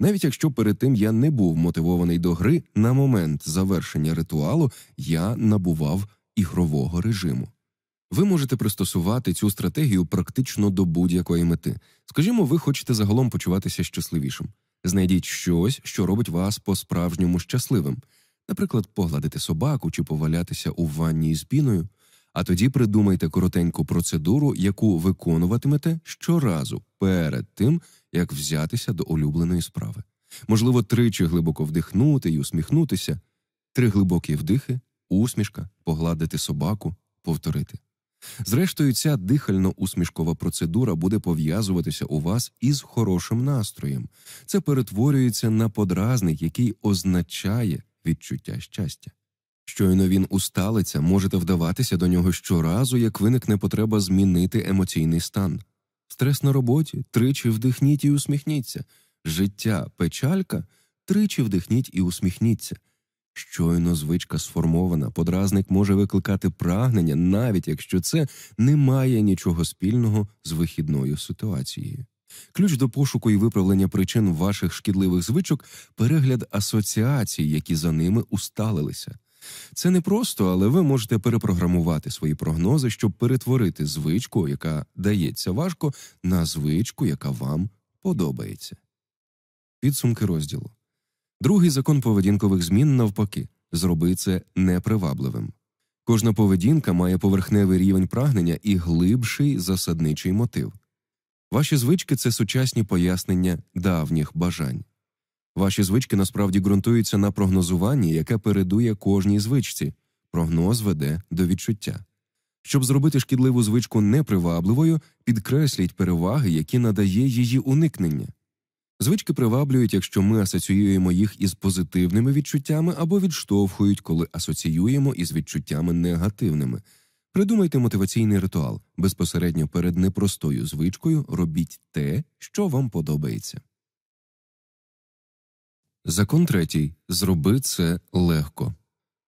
Навіть якщо перед тим я не був мотивований до гри, на момент завершення ритуалу я набував ігрового режиму. Ви можете пристосувати цю стратегію практично до будь-якої мети. Скажімо, ви хочете загалом почуватися щасливішим. Знайдіть щось, що робить вас по-справжньому щасливим, наприклад, погладити собаку чи повалятися у ванні з піною. А тоді придумайте коротеньку процедуру, яку виконуватимете щоразу перед тим, як взятися до улюбленої справи. Можливо, тричі глибоко вдихнути і усміхнутися, три глибокі вдихи, усмішка, погладити собаку, повторити. Зрештою, ця дихально-усмішкова процедура буде пов'язуватися у вас із хорошим настроєм. Це перетворюється на подразник, який означає відчуття щастя. Щойно він усталиться, можете вдаватися до нього щоразу, як виникне потреба змінити емоційний стан. Стрес на роботі тричі вдихніть і усміхніться. Життя печалька тричі вдихніть і усміхніться. Щойно звичка сформована, подразник може викликати прагнення, навіть якщо це не має нічого спільного з вихідною ситуацією. Ключ до пошуку і виправлення причин ваших шкідливих звичок перегляд асоціацій, які за ними усталилися. Це не просто, але ви можете перепрограмувати свої прогнози, щоб перетворити звичку, яка дається важко, на звичку, яка вам подобається. Підсумки розділу. Другий закон поведінкових змін навпаки зроби це непривабливим. Кожна поведінка має поверхневий рівень прагнення і глибший засадничий мотив. Ваші звички це сучасні пояснення давніх бажань. Ваші звички насправді ґрунтуються на прогнозуванні, яке передує кожній звичці. Прогноз веде до відчуття. Щоб зробити шкідливу звичку непривабливою, підкресліть переваги, які надає її уникнення. Звички приваблюють, якщо ми асоціюємо їх із позитивними відчуттями або відштовхують, коли асоціюємо із відчуттями негативними. Придумайте мотиваційний ритуал безпосередньо перед непростою звичкою робіть те, що вам подобається. Закон третій. Зроби це легко.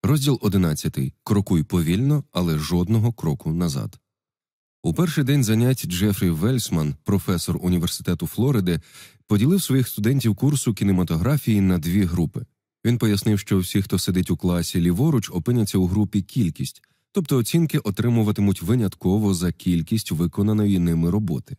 Розділ одинадцятий. Крокуй повільно, але жодного кроку назад. У перший день занять Джефрі Вельсман, професор університету Флориди, поділив своїх студентів курсу кінематографії на дві групи. Він пояснив, що всі, хто сидить у класі ліворуч, опиняться у групі кількість, тобто оцінки отримуватимуть винятково за кількість виконаної ними роботи.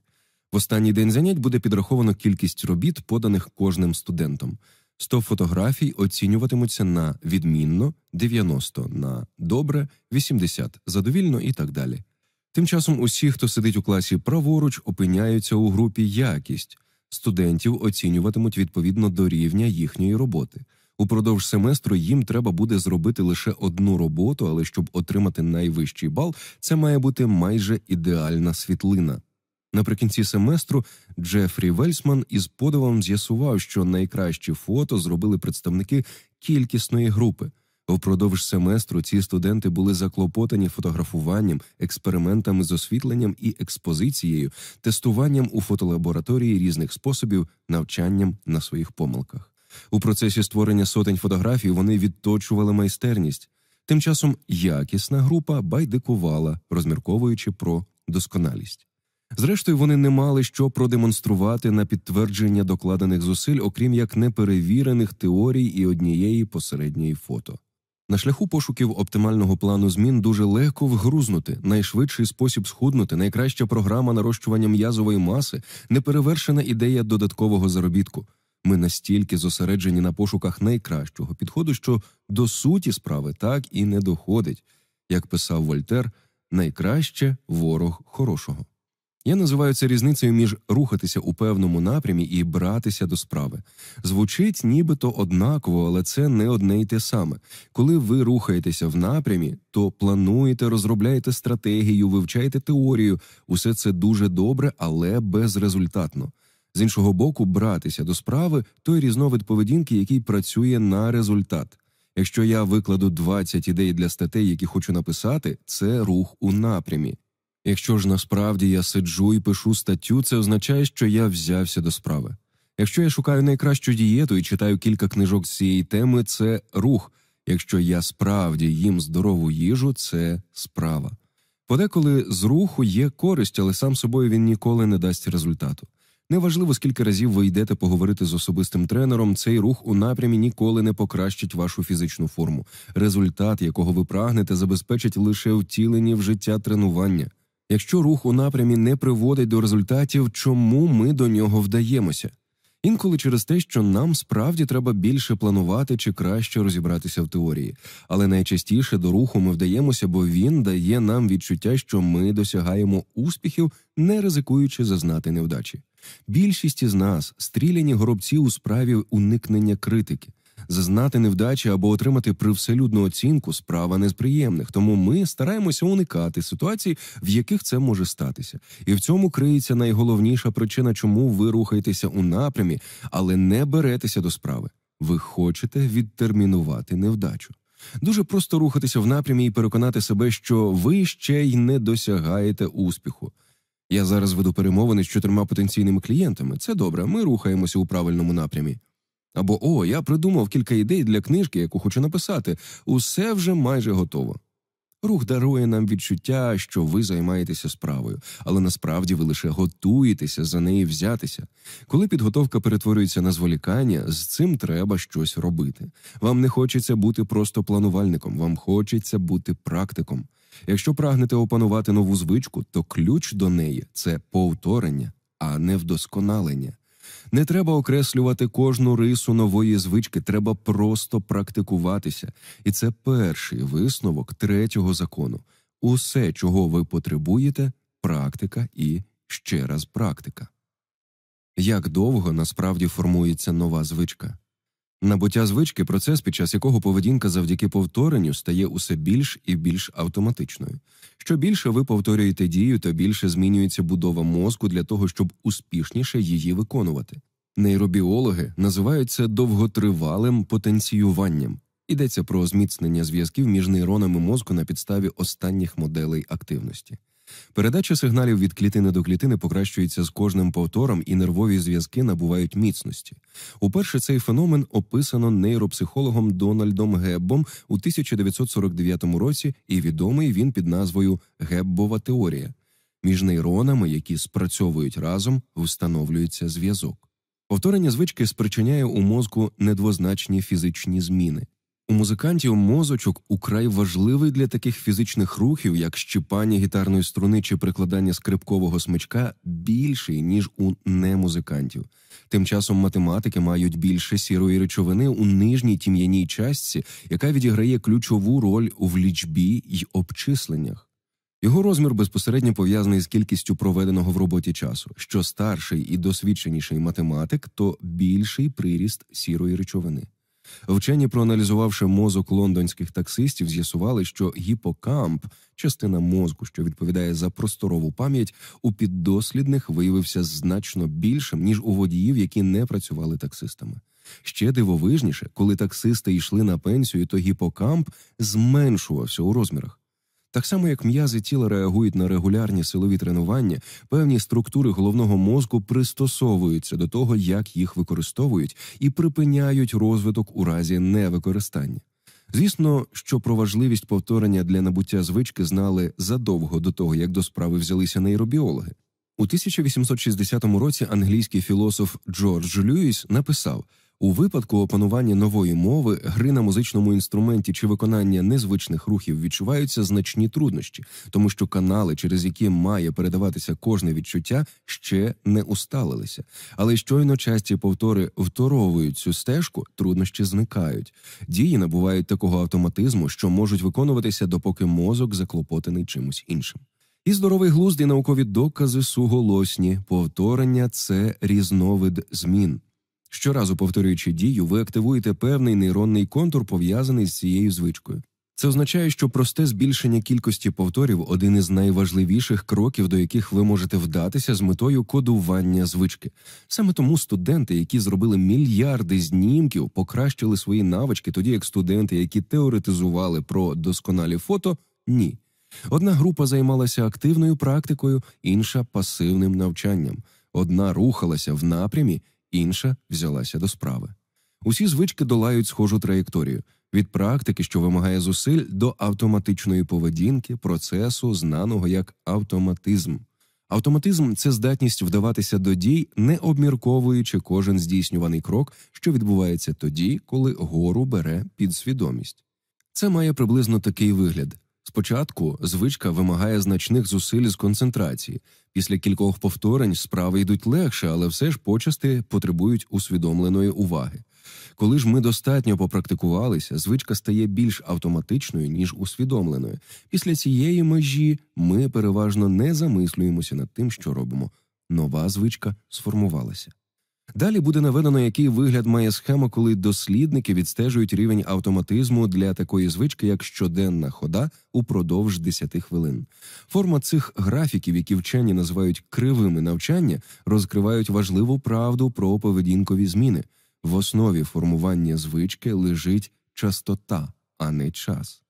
В останній день занять буде підраховано кількість робіт, поданих кожним студентом. 100 фотографій оцінюватимуться на відмінно, 90 на добре, 80 задовільно і так далі. Тим часом усі, хто сидить у класі праворуч, опиняються у групі якість. Студентів оцінюватимуть відповідно до рівня їхньої роботи. Упродовж семестру їм треба буде зробити лише одну роботу, але щоб отримати найвищий бал, це має бути майже ідеальна світлина. Наприкінці семестру Джефрі Вельсман із подивом з'ясував, що найкращі фото зробили представники кількісної групи. Впродовж семестру ці студенти були заклопотані фотографуванням, експериментами з освітленням і експозицією, тестуванням у фотолабораторії різних способів, навчанням на своїх помилках. У процесі створення сотень фотографій вони відточували майстерність. Тим часом якісна група байдикувала, розмірковуючи про досконалість. Зрештою, вони не мали що продемонструвати на підтвердження докладених зусиль, окрім як неперевірених теорій і однієї посередньої фото. На шляху пошуків оптимального плану змін дуже легко вгрузнути, найшвидший спосіб схуднути, найкраща програма нарощування м'язової маси, неперевершена ідея додаткового заробітку. Ми настільки зосереджені на пошуках найкращого підходу, що до суті справи так і не доходить, як писав Вольтер, найкраще ворог хорошого. Я називаю це різницею між рухатися у певному напрямі і братися до справи. Звучить нібито однаково, але це не одне й те саме. Коли ви рухаєтеся в напрямі, то плануєте, розробляєте стратегію, вивчаєте теорію. Усе це дуже добре, але безрезультатно. З іншого боку, братися до справи той різновид поведінки, який працює на результат. Якщо я викладу 20 ідей для статей, які хочу написати, це рух у напрямі. Якщо ж насправді я сиджу і пишу статтю, це означає, що я взявся до справи. Якщо я шукаю найкращу дієту і читаю кілька книжок з цієї теми, це рух. Якщо я справді їм здорову їжу, це справа. Подеколи з руху є користь, але сам собою він ніколи не дасть результату. Неважливо, скільки разів ви йдете поговорити з особистим тренером, цей рух у напрямі ніколи не покращить вашу фізичну форму. Результат, якого ви прагнете, забезпечить лише втілені в життя тренування. Якщо рух у напрямі не приводить до результатів, чому ми до нього вдаємося? Інколи через те, що нам справді треба більше планувати чи краще розібратися в теорії, але найчастіше до руху ми вдаємося, бо він дає нам відчуття, що ми досягаємо успіхів, не ризикуючи зазнати невдачі. Більшість із нас стріляні горобці у справі уникнення критики. Зазнати невдачі або отримати привселюдну оцінку справа не з приємних, тому ми стараємося уникати ситуацій, в яких це може статися, і в цьому криється найголовніша причина, чому ви рухаєтеся у напрямі, але не беретеся до справи. Ви хочете відтермінувати невдачу. Дуже просто рухатися в напрямі і переконати себе, що ви ще й не досягаєте успіху. Я зараз веду перемовини з чотирма потенційними клієнтами. Це добре, ми рухаємося у правильному напрямі. Або о, я придумав кілька ідей для книжки, яку хочу написати. Усе вже майже готово. Рух дарує нам відчуття, що ви займаєтеся справою, але насправді ви лише готуєтеся за неї взятися. Коли підготовка перетворюється на зволікання, з цим треба щось робити. Вам не хочеться бути просто планувальником, вам хочеться бути практиком. Якщо прагнете опанувати нову звичку, то ключ до неї це повторення, а не вдосконалення. Не треба окреслювати кожну рису нової звички, треба просто практикуватися. І це перший висновок третього закону. Усе, чого ви потребуєте, практика і ще раз практика. Як довго насправді формується нова звичка? Набуття звички процес, під час якого поведінка завдяки повторенню стає усе більш і більш автоматичною. Що більше ви повторюєте дію, то більше змінюється будова мозку для того, щоб успішніше її виконувати. Нейробіологи називають це довготривалим потенціюванням. Йдеться про зміцнення зв'язків між нейронами мозку на підставі останніх моделей активності. Передача сигналів від клітини до клітини покращується з кожним повтором, і нервові зв'язки набувають міцності. Уперше цей феномен описано нейропсихологом Дональдом Геббом у 1949 році, і відомий він під назвою Геббова теорія. Між нейронами, які спрацьовують разом, встановлюється зв'язок. Повторення звички спричиняє у мозку недвозначні фізичні зміни. У музикантів мозочок украй важливий для таких фізичних рухів, як щипання гітарної струни чи прикладання скрипкового смичка, більший ніж у немузикантів. Тим часом математики мають більше сірої речовини у нижній тім'яній частці, яка відіграє ключову роль у лічбі й обчисленнях. Його розмір безпосередньо пов'язаний з кількістю проведеного в роботі часу. Що старший і досвідченіший математик, то більший приріст сірої речовини. Вчені, проаналізувавши мозок лондонських таксистів, з'ясували, що гіпокамп, частина мозку, що відповідає за просторову пам'ять, у піддослідних виявився значно більшим ніж у водіїв, які не працювали таксистами. Ще дивовижніше, коли таксисти йшли на пенсію, то гіпокамп зменшувався у розмірах. Так само, як м'язи тіла реагують на регулярні силові тренування, певні структури головного мозку пристосовуються до того, як їх використовують, і припиняють розвиток у разі невикористання. Звісно, що про важливість повторення для набуття звички знали задовго до того, як до справи взялися нейробіологи. У 1860 році англійський філософ Джордж Льюіс написав. У випадку опанування нової мови, гри на музичному інструменті чи виконання незвичних рухів відчуваються значні труднощі, тому що канали, через які має передаватися кожне відчуття, ще не усталилися. Але щойно часті повтори второвують цю стежку, труднощі зникають. Дії набувають такого автоматизму, що можуть виконуватися, допоки мозок заклопотаний чимось іншим. І здоровий глузд і наукові докази суголосні повторення це різновид змін. Щоразу повторюючи дію, ви активуєте певний нейронний контур, пов'язаний з цією звичкою. Це означає, що просте збільшення кількості повторів один із найважливіших кроків, до яких ви можете вдатися з метою кодування звички. Саме тому студенти, які зробили мільярди знімків, покращили свої навички, тоді як студенти, які теоретизували про досконалі фото, ні. Одна група займалася активною практикою, інша пасивним навчанням. Одна рухалася в напрямі, інша взялася до справи. Усі звички долають схожу траєкторію від практики, що вимагає зусиль, до автоматичної поведінки, процесу, знаного як автоматизм. Автоматизм це здатність вдаватися до дій, не обмірковуючи кожен здійснюваний крок, що відбувається тоді, коли гору бере підсвідомість. Це має приблизно такий вигляд. Спочатку звичка вимагає значних зусиль з концентрації. Після кількох повторень справи йдуть легше, але все ж почасти потребують усвідомленої уваги. Коли ж ми достатньо попрактикувалися, звичка стає більш автоматичною ніж усвідомленою. Після цієї межі ми переважно не замислюємося над тим, що робимо. Нова звичка сформувалася. Далі буде наведено, який вигляд має схема, коли дослідники відстежують рівень автоматизму для такої звички, як щоденна хода упродовж 10 хвилин. Форма цих графіків, які вчені називають кривими навчання, розкривають важливу правду про поведінкові зміни. В основі формування звички лежить частота, а не час.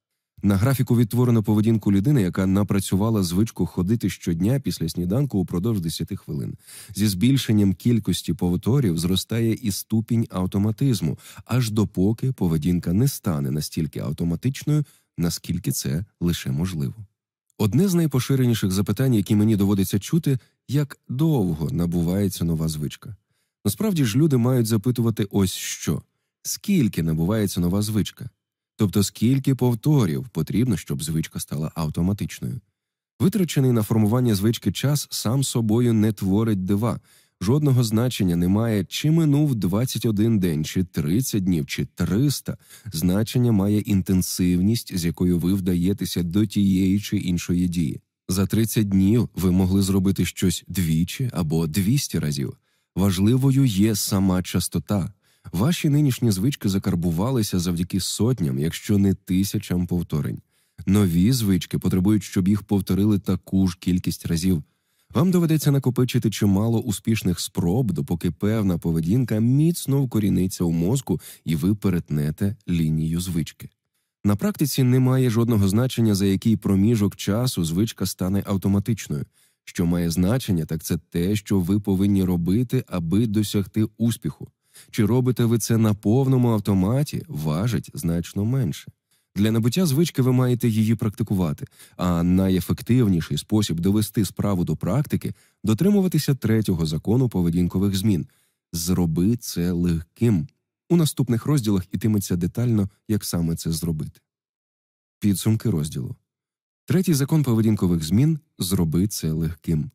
На графіку відтворено поведінку людини, яка напрацювала звичку ходити щодня після сніданку упродовж 10 хвилин. Зі збільшенням кількості повторів зростає і ступінь автоматизму, аж допоки поведінка не стане настільки автоматичною, наскільки це лише можливо. Одне з найпоширеніших запитань, які мені доводиться чути, як довго набувається нова звичка. Насправді ж люди мають запитувати ось що скільки набувається нова звичка. Тобто скільки повторів потрібно, щоб звичка стала автоматичною. Витрачений на формування звички час сам собою не творить дива, жодного значення немає, чи минув 21 день, чи 30 днів, чи 300. Значення має інтенсивність, з якою ви вдаєтеся до тієї чи іншої дії. За 30 днів ви могли зробити щось двічі або 200 разів. Важливою є сама частота. Ваші нинішні звички закарбувалися завдяки сотням, якщо не тисячам повторень. Нові звички потребують, щоб їх повторили таку ж кількість разів. Вам доведеться накопичити чимало успішних спроб, допоки певна поведінка міцно вкоріниться у мозку і ви перетнете лінію звички. На практиці немає жодного значення, за який проміжок часу звичка стане автоматичною. Що має значення, так це те, що ви повинні робити, аби досягти успіху. Чи робите ви це на повному автоматі, важить значно менше. Для набуття звички ви маєте її практикувати, а найефективніший спосіб довести справу до практики дотримуватися третього закону поведінкових змін зроби це легким. У наступних розділах ітиметься детально, як саме це зробити. Підсумки розділу третій закон поведінкових змін зроби це легким.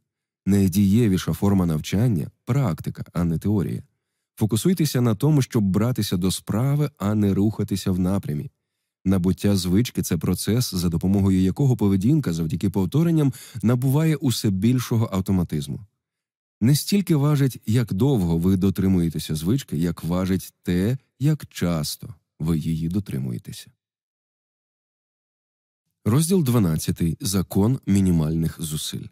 Найдієвіша форма навчання практика, а не теорія. Фокусуйтеся на тому, щоб братися до справи, а не рухатися в напрямі. Набуття звички це процес, за допомогою якого поведінка завдяки повторенням набуває усе більшого автоматизму. Не стільки важить, як довго ви дотримуєтеся звички, як важить те, як часто ви її дотримуєтеся. Розділ 12. Закон мінімальних зусиль.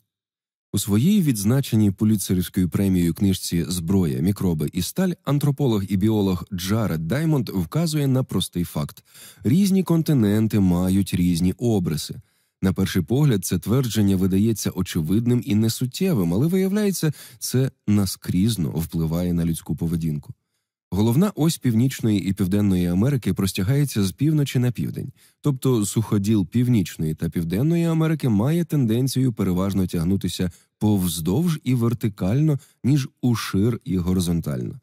У своїй відзначеній поліцерівською премією книжці Зброя, мікроби і сталь антрополог і біолог Джаред Даймонд вказує на простий факт: різні континенти мають різні обриси. На перший погляд, це твердження видається очевидним і несуттєвим, але виявляється, це наскрізно впливає на людську поведінку. Головна ось Північної і Південної Америки простягається з півночі на південь, тобто суходіл Північної та Південної Америки має тенденцію переважно тягнутися повздовж і вертикально, ніж ушир і горизонтально.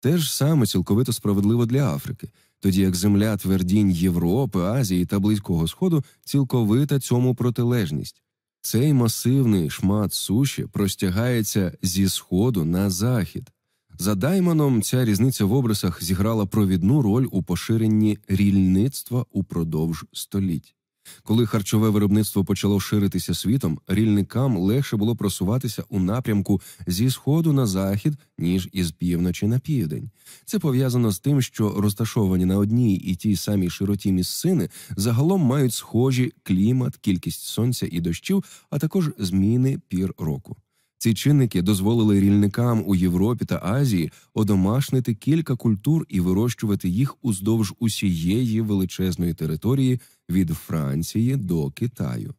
Те ж саме цілковито справедливо для Африки, тоді як земля твердінь Європи, Азії та Близького Сходу цілковита цьому протилежність. Цей масивний шмат суші простягається зі сходу на захід. За Даймоном ця різниця в обрисах зіграла провідну роль у поширенні рільництва упродовж століть. Коли харчове виробництво почало ширитися світом, рільникам легше було просуватися у напрямку зі сходу на захід, ніж із півночі на південь. Це пов'язано з тим, що розташовані на одній і тій самій широті місцини загалом мають схожі клімат, кількість сонця і дощів, а також зміни пір року. Ці чинники дозволили рільникам у Європі та Азії одомашнити кілька культур і вирощувати їх уздовж усієї величезної території від Франції до Китаю.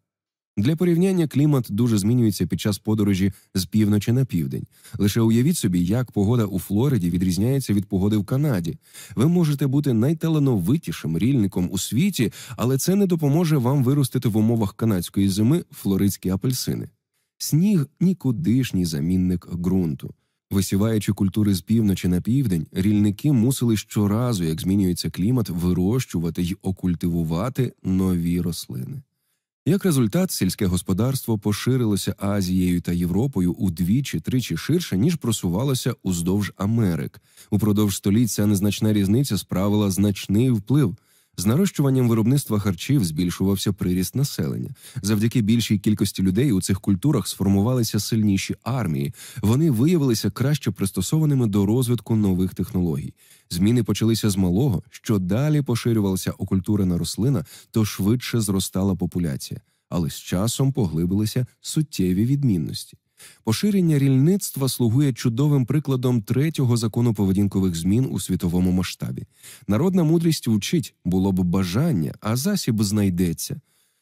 Для порівняння клімат дуже змінюється під час подорожі з півночі на південь. Лише уявіть собі, як погода у Флориді відрізняється від погоди в Канаді. Ви можете бути найталановитішим рільником у світі, але це не допоможе вам виростити в умовах канадської зими флоридські апельсини. Сніг нікудишній замінник ґрунту. Висіваючи культури з півночі на південь, рільники мусили щоразу, як змінюється клімат, вирощувати й окультивувати нові рослини. Як результат, сільське господарство поширилося Азією та Європою удвічі тричі ширше, ніж просувалося уздовж Америк. Упродовж століть ця незначна різниця справила значний вплив. З нарощуванням виробництва харчів збільшувався приріст населення. Завдяки більшій кількості людей у цих культурах сформувалися сильніші армії. Вони виявилися краще пристосованими до розвитку нових технологій. Зміни почалися з малого. Що далі поширювалася окультурена рослина, то швидше зростала популяція, але з часом поглибилися суттєві відмінності. Поширення рільництва слугує чудовим прикладом третього закону поведінкових змін у світовому масштабі. Народна мудрість вчить було б бажання, а засіб знайдеться.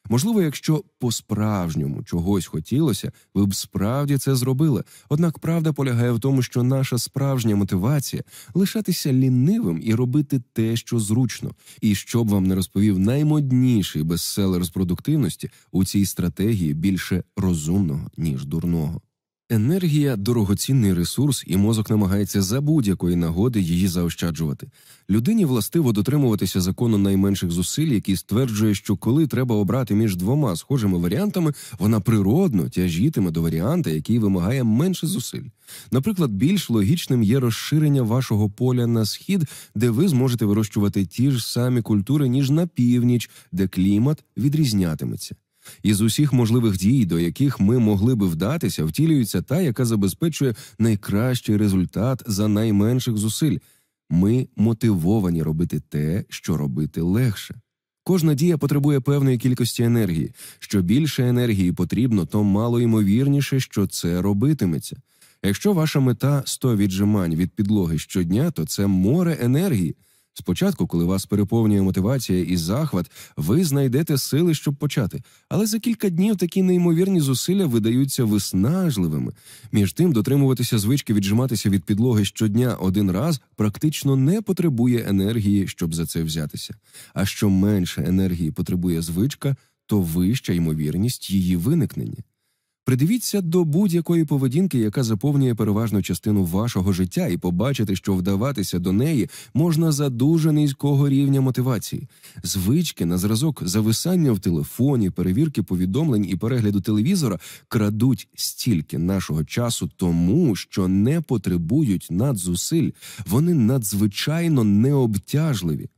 Можливо, якщо по-справжньому чогось хотілося, ви б справді це зробили. Однак правда полягає в тому, що наша справжня мотивація лишатися лінивим і робити те, що зручно. І щоб вам не розповів наймодніший бестселер з продуктивності у цій стратегії більше розумного ніж дурного. Енергія дорогоцінний ресурс, і мозок намагається за будь-якої нагоди її заощаджувати. Людині властиво дотримуватися закону найменших зусиль, який стверджує, що коли треба обрати між двома схожими варіантами, вона природно тяжітиме до варіанта, який вимагає менше зусиль. Наприклад, більш логічним є розширення вашого поля на схід, де ви зможете вирощувати ті ж самі культури, ніж на північ, де клімат відрізнятиметься. Із усіх можливих дій, до яких ми могли би вдатися, втілюється та, яка забезпечує найкращий результат за найменших зусиль. Ми мотивовані робити те, що робити легше. Кожна дія потребує певної кількості енергії. Що більше енергії потрібно, то мало ймовірніше, що це робитиметься. Якщо ваша мета 100 віджимань від підлоги щодня, то це море енергії. Спочатку, коли вас переповнює мотивація і захват, ви знайдете сили, щоб почати. Але за кілька днів такі неймовірні зусилля видаються виснажливими. Між тим, дотримуватися звички віджиматися від підлоги щодня один раз практично не потребує енергії, щоб за це взятися. А що менше енергії потребує звичка, то вища ймовірність її виникнення. Придивіться до будь-якої поведінки, яка заповнює переважну частину вашого життя, і побачите, що вдаватися до неї можна за дуже низького рівня мотивації. Звички на зразок зависання в телефоні, перевірки повідомлень і перегляду телевізора крадуть стільки нашого часу, тому що не потребують надзусиль. Вони надзвичайно необтяжливі.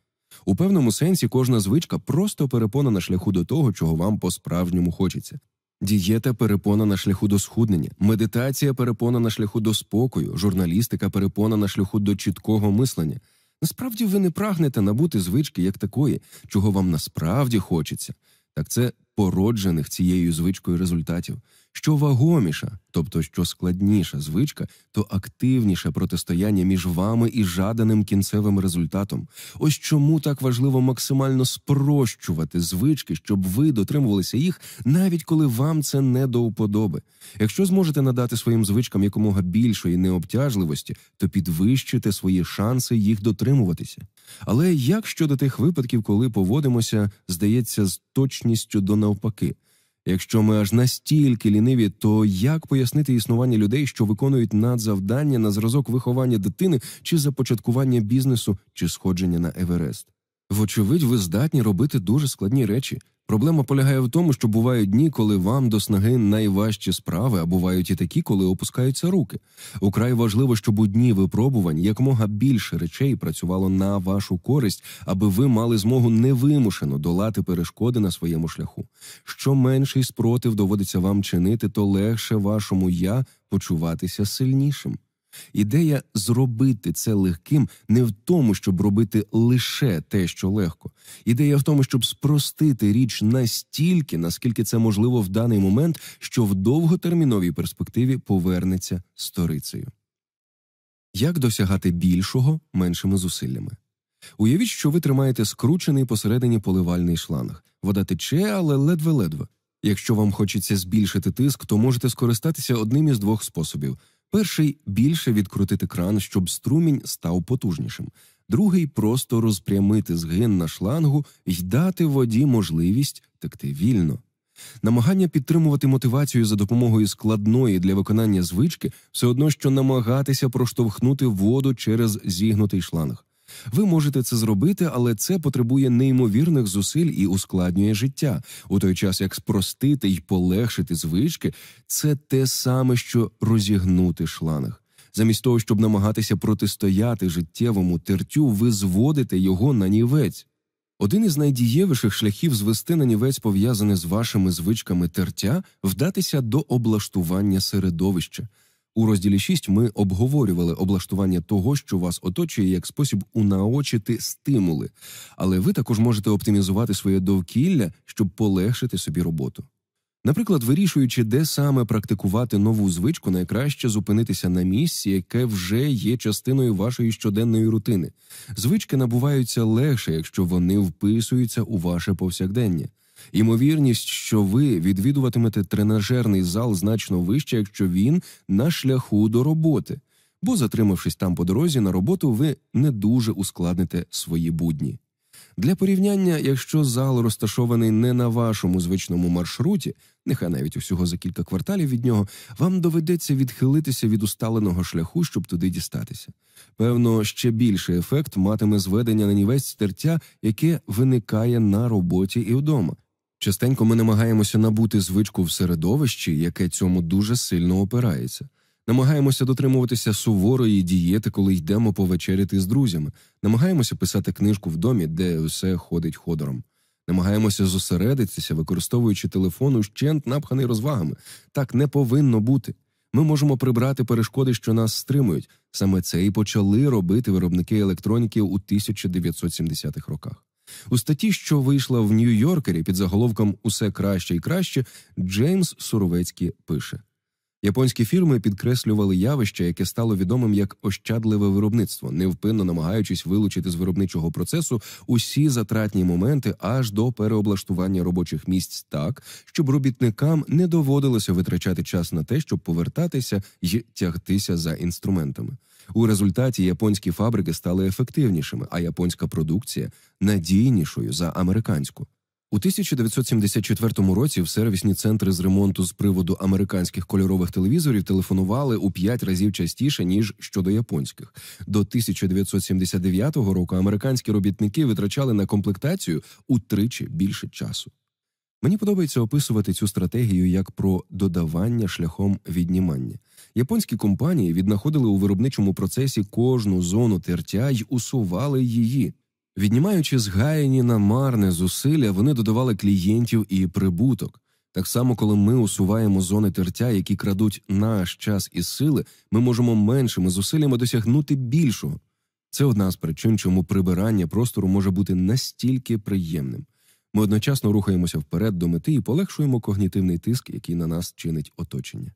У певному сенсі кожна звичка просто перепона на шляху до того, чого вам по справжньому хочеться. Дієта перепона на шляху до схуднення, медитація перепона на шляху до спокою, журналістика перепона на шляху до чіткого мислення. Насправді ви не прагнете набути звички як такої, чого вам насправді хочеться. Так це породжених цією звичкою результатів. Що вагоміша, тобто що складніша звичка, то активніше протистояння між вами і жаданим кінцевим результатом. Ось чому так важливо максимально спрощувати звички, щоб ви дотримувалися їх, навіть коли вам це не до вподоби. Якщо зможете надати своїм звичкам якомога більшої необтяжливості, то підвищите свої шанси їх дотримуватися. Але як щодо тих випадків, коли поводимося, здається, з точністю до навпаки. Якщо ми аж настільки ліниві, то як пояснити існування людей, що виконують надзавдання на зразок виховання дитини чи започаткування бізнесу, чи сходження на Еверест? Вочевидь, ви здатні робити дуже складні речі. Проблема полягає в тому, що бувають дні, коли вам до снаги найважчі справи, а бувають і такі, коли опускаються руки. Украй важливо, щоб у дні випробувань якомога більше речей працювало на вашу користь, аби ви мали змогу невимушено долати перешкоди на своєму шляху. Що менший спротив доводиться вам чинити, то легше вашому я почуватися сильнішим. Ідея зробити це легким не в тому, щоб робити лише те, що легко. Ідея в тому, щоб спростити річ настільки, наскільки це можливо в даний момент, що в довготерміновій перспективі повернеться сторицею. Як досягати більшого меншими зусиллями? Уявіть, що ви тримаєте скручений посередині поливальний шланг. Вода тече, але ледве-ледве. Якщо вам хочеться збільшити тиск, то можете скористатися одним із двох способів. Перший більше відкрутити кран, щоб струмінь став потужнішим. Другий просто розпрямити згин на шлангу і дати воді можливість текти вільно. Намагання підтримувати мотивацію за допомогою складної для виконання звички все одно що намагатися проштовхнути воду через зігнутий шланг. Ви можете це зробити, але це потребує неймовірних зусиль і ускладнює життя. У той час як спростити й полегшити звички, це те саме, що розігнути шланг. Замість того, щоб намагатися протистояти життєвому тертю, ви зводите його на нівець. Один із найдієвіших шляхів звести на нівець, пов'язаний з вашими звичками тертя, вдатися до облаштування середовища. У розділі 6 ми обговорювали облаштування того, що вас оточує, як спосіб унаочити стимули, але ви також можете оптимізувати своє довкілля, щоб полегшити собі роботу. Наприклад, вирішуючи, де саме практикувати нову звичку, найкраще зупинитися на місці, яке вже є частиною вашої щоденної рутини. Звички набуваються легше, якщо вони вписуються у ваше повсякдення. Ймовірність, що ви відвідуватимете тренажерний зал значно вища, якщо він на шляху до роботи, бо, затримавшись там по дорозі на роботу, ви не дуже ускладните свої будні. Для порівняння, якщо зал розташований не на вашому звичному маршруті, нехай навіть усього за кілька кварталів від нього, вам доведеться відхилитися від усталеного шляху, щоб туди дістатися. Певно, ще більший ефект матиме зведення на нівець тертя, яке виникає на роботі і вдома. Частенько ми намагаємося набути звичку в середовищі, яке цьому дуже сильно опирається. Намагаємося дотримуватися суворої дієти, коли йдемо повечеряти з друзями. Намагаємося писати книжку в домі, де все ходить ходором. Намагаємося зосередитися, використовуючи телефон ущент напханий розвагами. Так не повинно бути. Ми можемо прибрати перешкоди, що нас стримують. Саме це і почали робити виробники електроніки у 1970-х роках. У статті, що вийшла в Нью-Йоркері під заголовком Усе краще і краще, Джеймс Суровецький пише. Японські фірми підкреслювали явище, яке стало відомим як ощадливе виробництво, невпинно намагаючись вилучити з виробничого процесу усі затратні моменти аж до переоблаштування робочих місць так, щоб робітникам не доводилося витрачати час на те, щоб повертатися й тягтися за інструментами. У результаті японські фабрики стали ефективнішими, а японська продукція надійнішою за американську. У 1974 році в сервісні центри з ремонту з приводу американських кольорових телевізорів телефонували у п'ять разів частіше ніж щодо японських. До 1979 року американські робітники витрачали на комплектацію утричі більше часу. Мені подобається описувати цю стратегію як про додавання шляхом віднімання. Японські компанії віднаходили у виробничому процесі кожну зону тертя й усували її. Віднімаючи згаяні на марне зусилля, вони додавали клієнтів і прибуток. Так само, коли ми усуваємо зони тертя, які крадуть наш час і сили, ми можемо меншими зусиллями досягнути більшого. Це одна з причин, чому прибирання простору може бути настільки приємним. Ми одночасно рухаємося вперед до мети і полегшуємо когнітивний тиск, який на нас чинить оточення.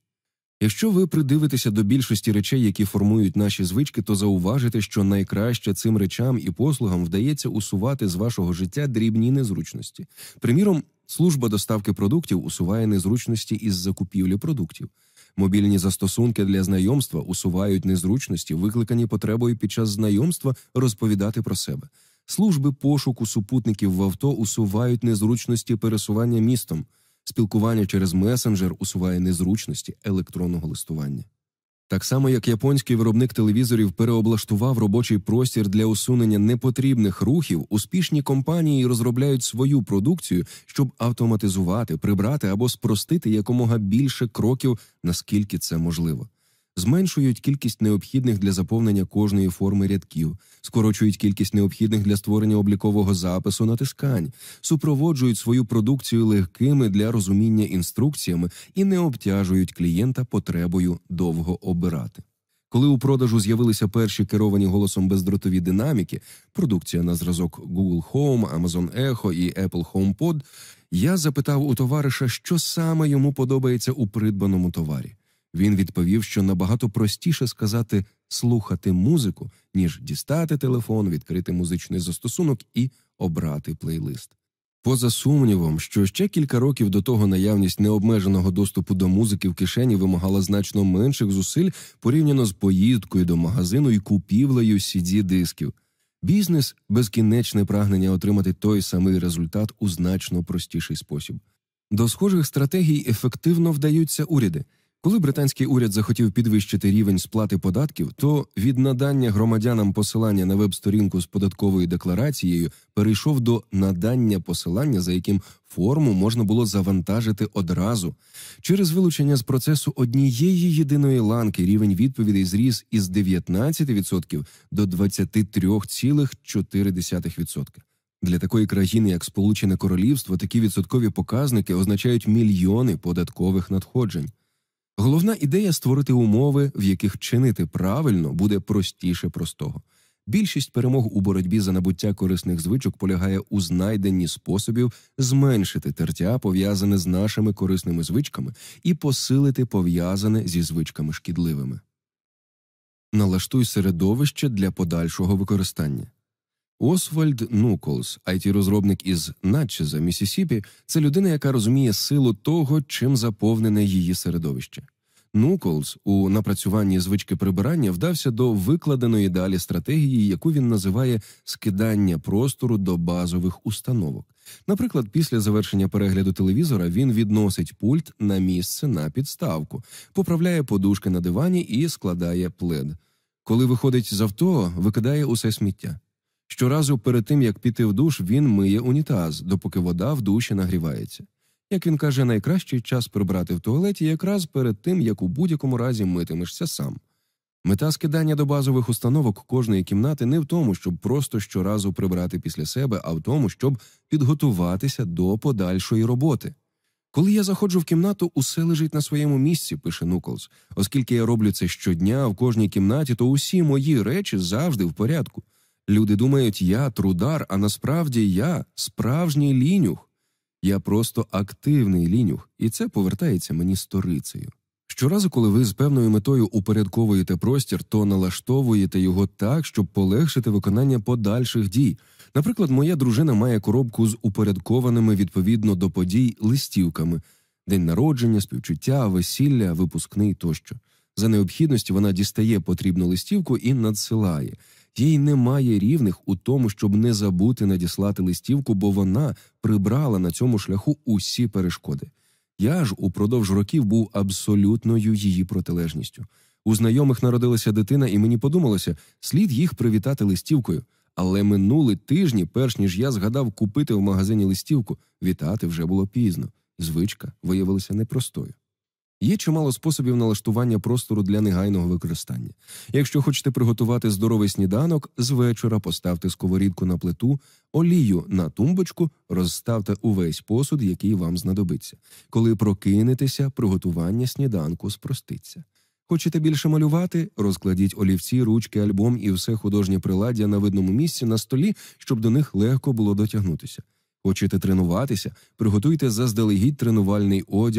Якщо ви придивитеся до більшості речей, які формують наші звички, то зауважите, що найкраще цим речам і послугам вдається усувати з вашого життя дрібні незручності. Приміром, служба доставки продуктів усуває незручності із закупівлі продуктів. Мобільні застосунки для знайомства усувають незручності, викликані потребою під час знайомства розповідати про себе. Служби пошуку супутників в авто усувають незручності пересування містом. Спілкування через месенджер усуває незручності електронного листування. Так само, як японський виробник телевізорів переоблаштував робочий простір для усунення непотрібних рухів, успішні компанії розробляють свою продукцію, щоб автоматизувати, прибрати або спростити якомога більше кроків, наскільки це можливо зменшують кількість необхідних для заповнення кожної форми рядків, скорочують кількість необхідних для створення облікового запису натискань, супроводжують свою продукцію легкими для розуміння інструкціями і не обтяжують клієнта потребою довго обирати. Коли у продажу з'явилися перші керовані голосом бездротові динаміки, продукція на зразок Google Home, Amazon Echo і Apple HomePod, я запитав у товариша, що саме йому подобається у придбаному товарі. Він відповів, що набагато простіше сказати слухати музику, ніж дістати телефон, відкрити музичний застосунок і обрати плейлист. Поза сумнівом, що ще кілька років до того наявність необмеженого доступу до музики в кишені вимагала значно менших зусиль порівняно з поїздкою до магазину і купівлею cd дисків. Бізнес безкінечне прагнення отримати той самий результат у значно простіший спосіб. До схожих стратегій ефективно вдаються уряди. Коли британський уряд захотів підвищити рівень сплати податків, то від надання громадянам посилання на веб-сторінку з податковою декларацією перейшов до надання посилання, за яким форму можна було завантажити одразу. Через вилучення з процесу однієї єдиної ланки рівень відповідей зріс із 19% до 23,4%. Для такої країни, як Сполучене Королівство, такі відсоткові показники означають мільйони податкових надходжень. Головна ідея створити умови, в яких чинити правильно буде простіше простого. Більшість перемог у боротьбі за набуття корисних звичок полягає у знайденні способів зменшити тертя, пов'язане з нашими корисними звичками, і посилити пов'язане зі звичками шкідливими. Налаштуй середовище для подальшого використання. Освальд Нуколс, it розробник із Натчеза, Місісіпі, це людина, яка розуміє силу того, чим заповнене її середовище. Нуколс у напрацюванні звички прибирання вдався до викладеної далі стратегії, яку він називає скидання простору до базових установок. Наприклад, після завершення перегляду телевізора він відносить пульт на місце на підставку, поправляє подушки на дивані і складає плед. Коли виходить з авто, викидає усе сміття. Щоразу перед тим як піти в душ, він миє унітаз, допоки вода в душі нагрівається. Як він каже, найкращий час прибрати в туалеті якраз перед тим, як у будь-якому разі митимешся сам. Мета скидання до базових установок кожної кімнати не в тому, щоб просто щоразу прибрати після себе, а в тому, щоб підготуватися до подальшої роботи. Коли я заходжу в кімнату, усе лежить на своєму місці, пише Нуклс. Оскільки я роблю це щодня в кожній кімнаті, то усі мої речі завжди в порядку. Люди думають, я трудар, а насправді я справжній лінюх. Я просто активний лінюх, і це повертається мені сторицею. Щоразу, коли ви з певною метою упорядковуєте простір, то налаштовуєте його так, щоб полегшити виконання подальших дій. Наприклад, моя дружина має коробку з упорядкованими відповідно до подій листівками день народження, співчуття, весілля, випускний тощо. За необхідності вона дістає потрібну листівку і надсилає. Їй немає рівних у тому, щоб не забути надіслати листівку, бо вона прибрала на цьому шляху усі перешкоди. Я ж упродовж років був абсолютною її протилежністю. У знайомих народилася дитина, і мені подумалося, слід їх привітати листівкою. Але минули тижні, перш ніж я згадав купити в магазині листівку, вітати вже було пізно. Звичка виявилася непростою. Є чимало способів налаштування простору для негайного використання. Якщо хочете приготувати здоровий сніданок, з вечора поставте сковорідку на плиту, олію на тумбочку, розставте увесь посуд, який вам знадобиться. Коли прокинетеся, приготування сніданку спроститься. Хочете більше малювати? Розкладіть олівці, ручки, альбом і все художнє приладдя на видному місці на столі, щоб до них легко було дотягнутися. Хочете тренуватися? Приготуйте заздалегідь тренувальний одяг.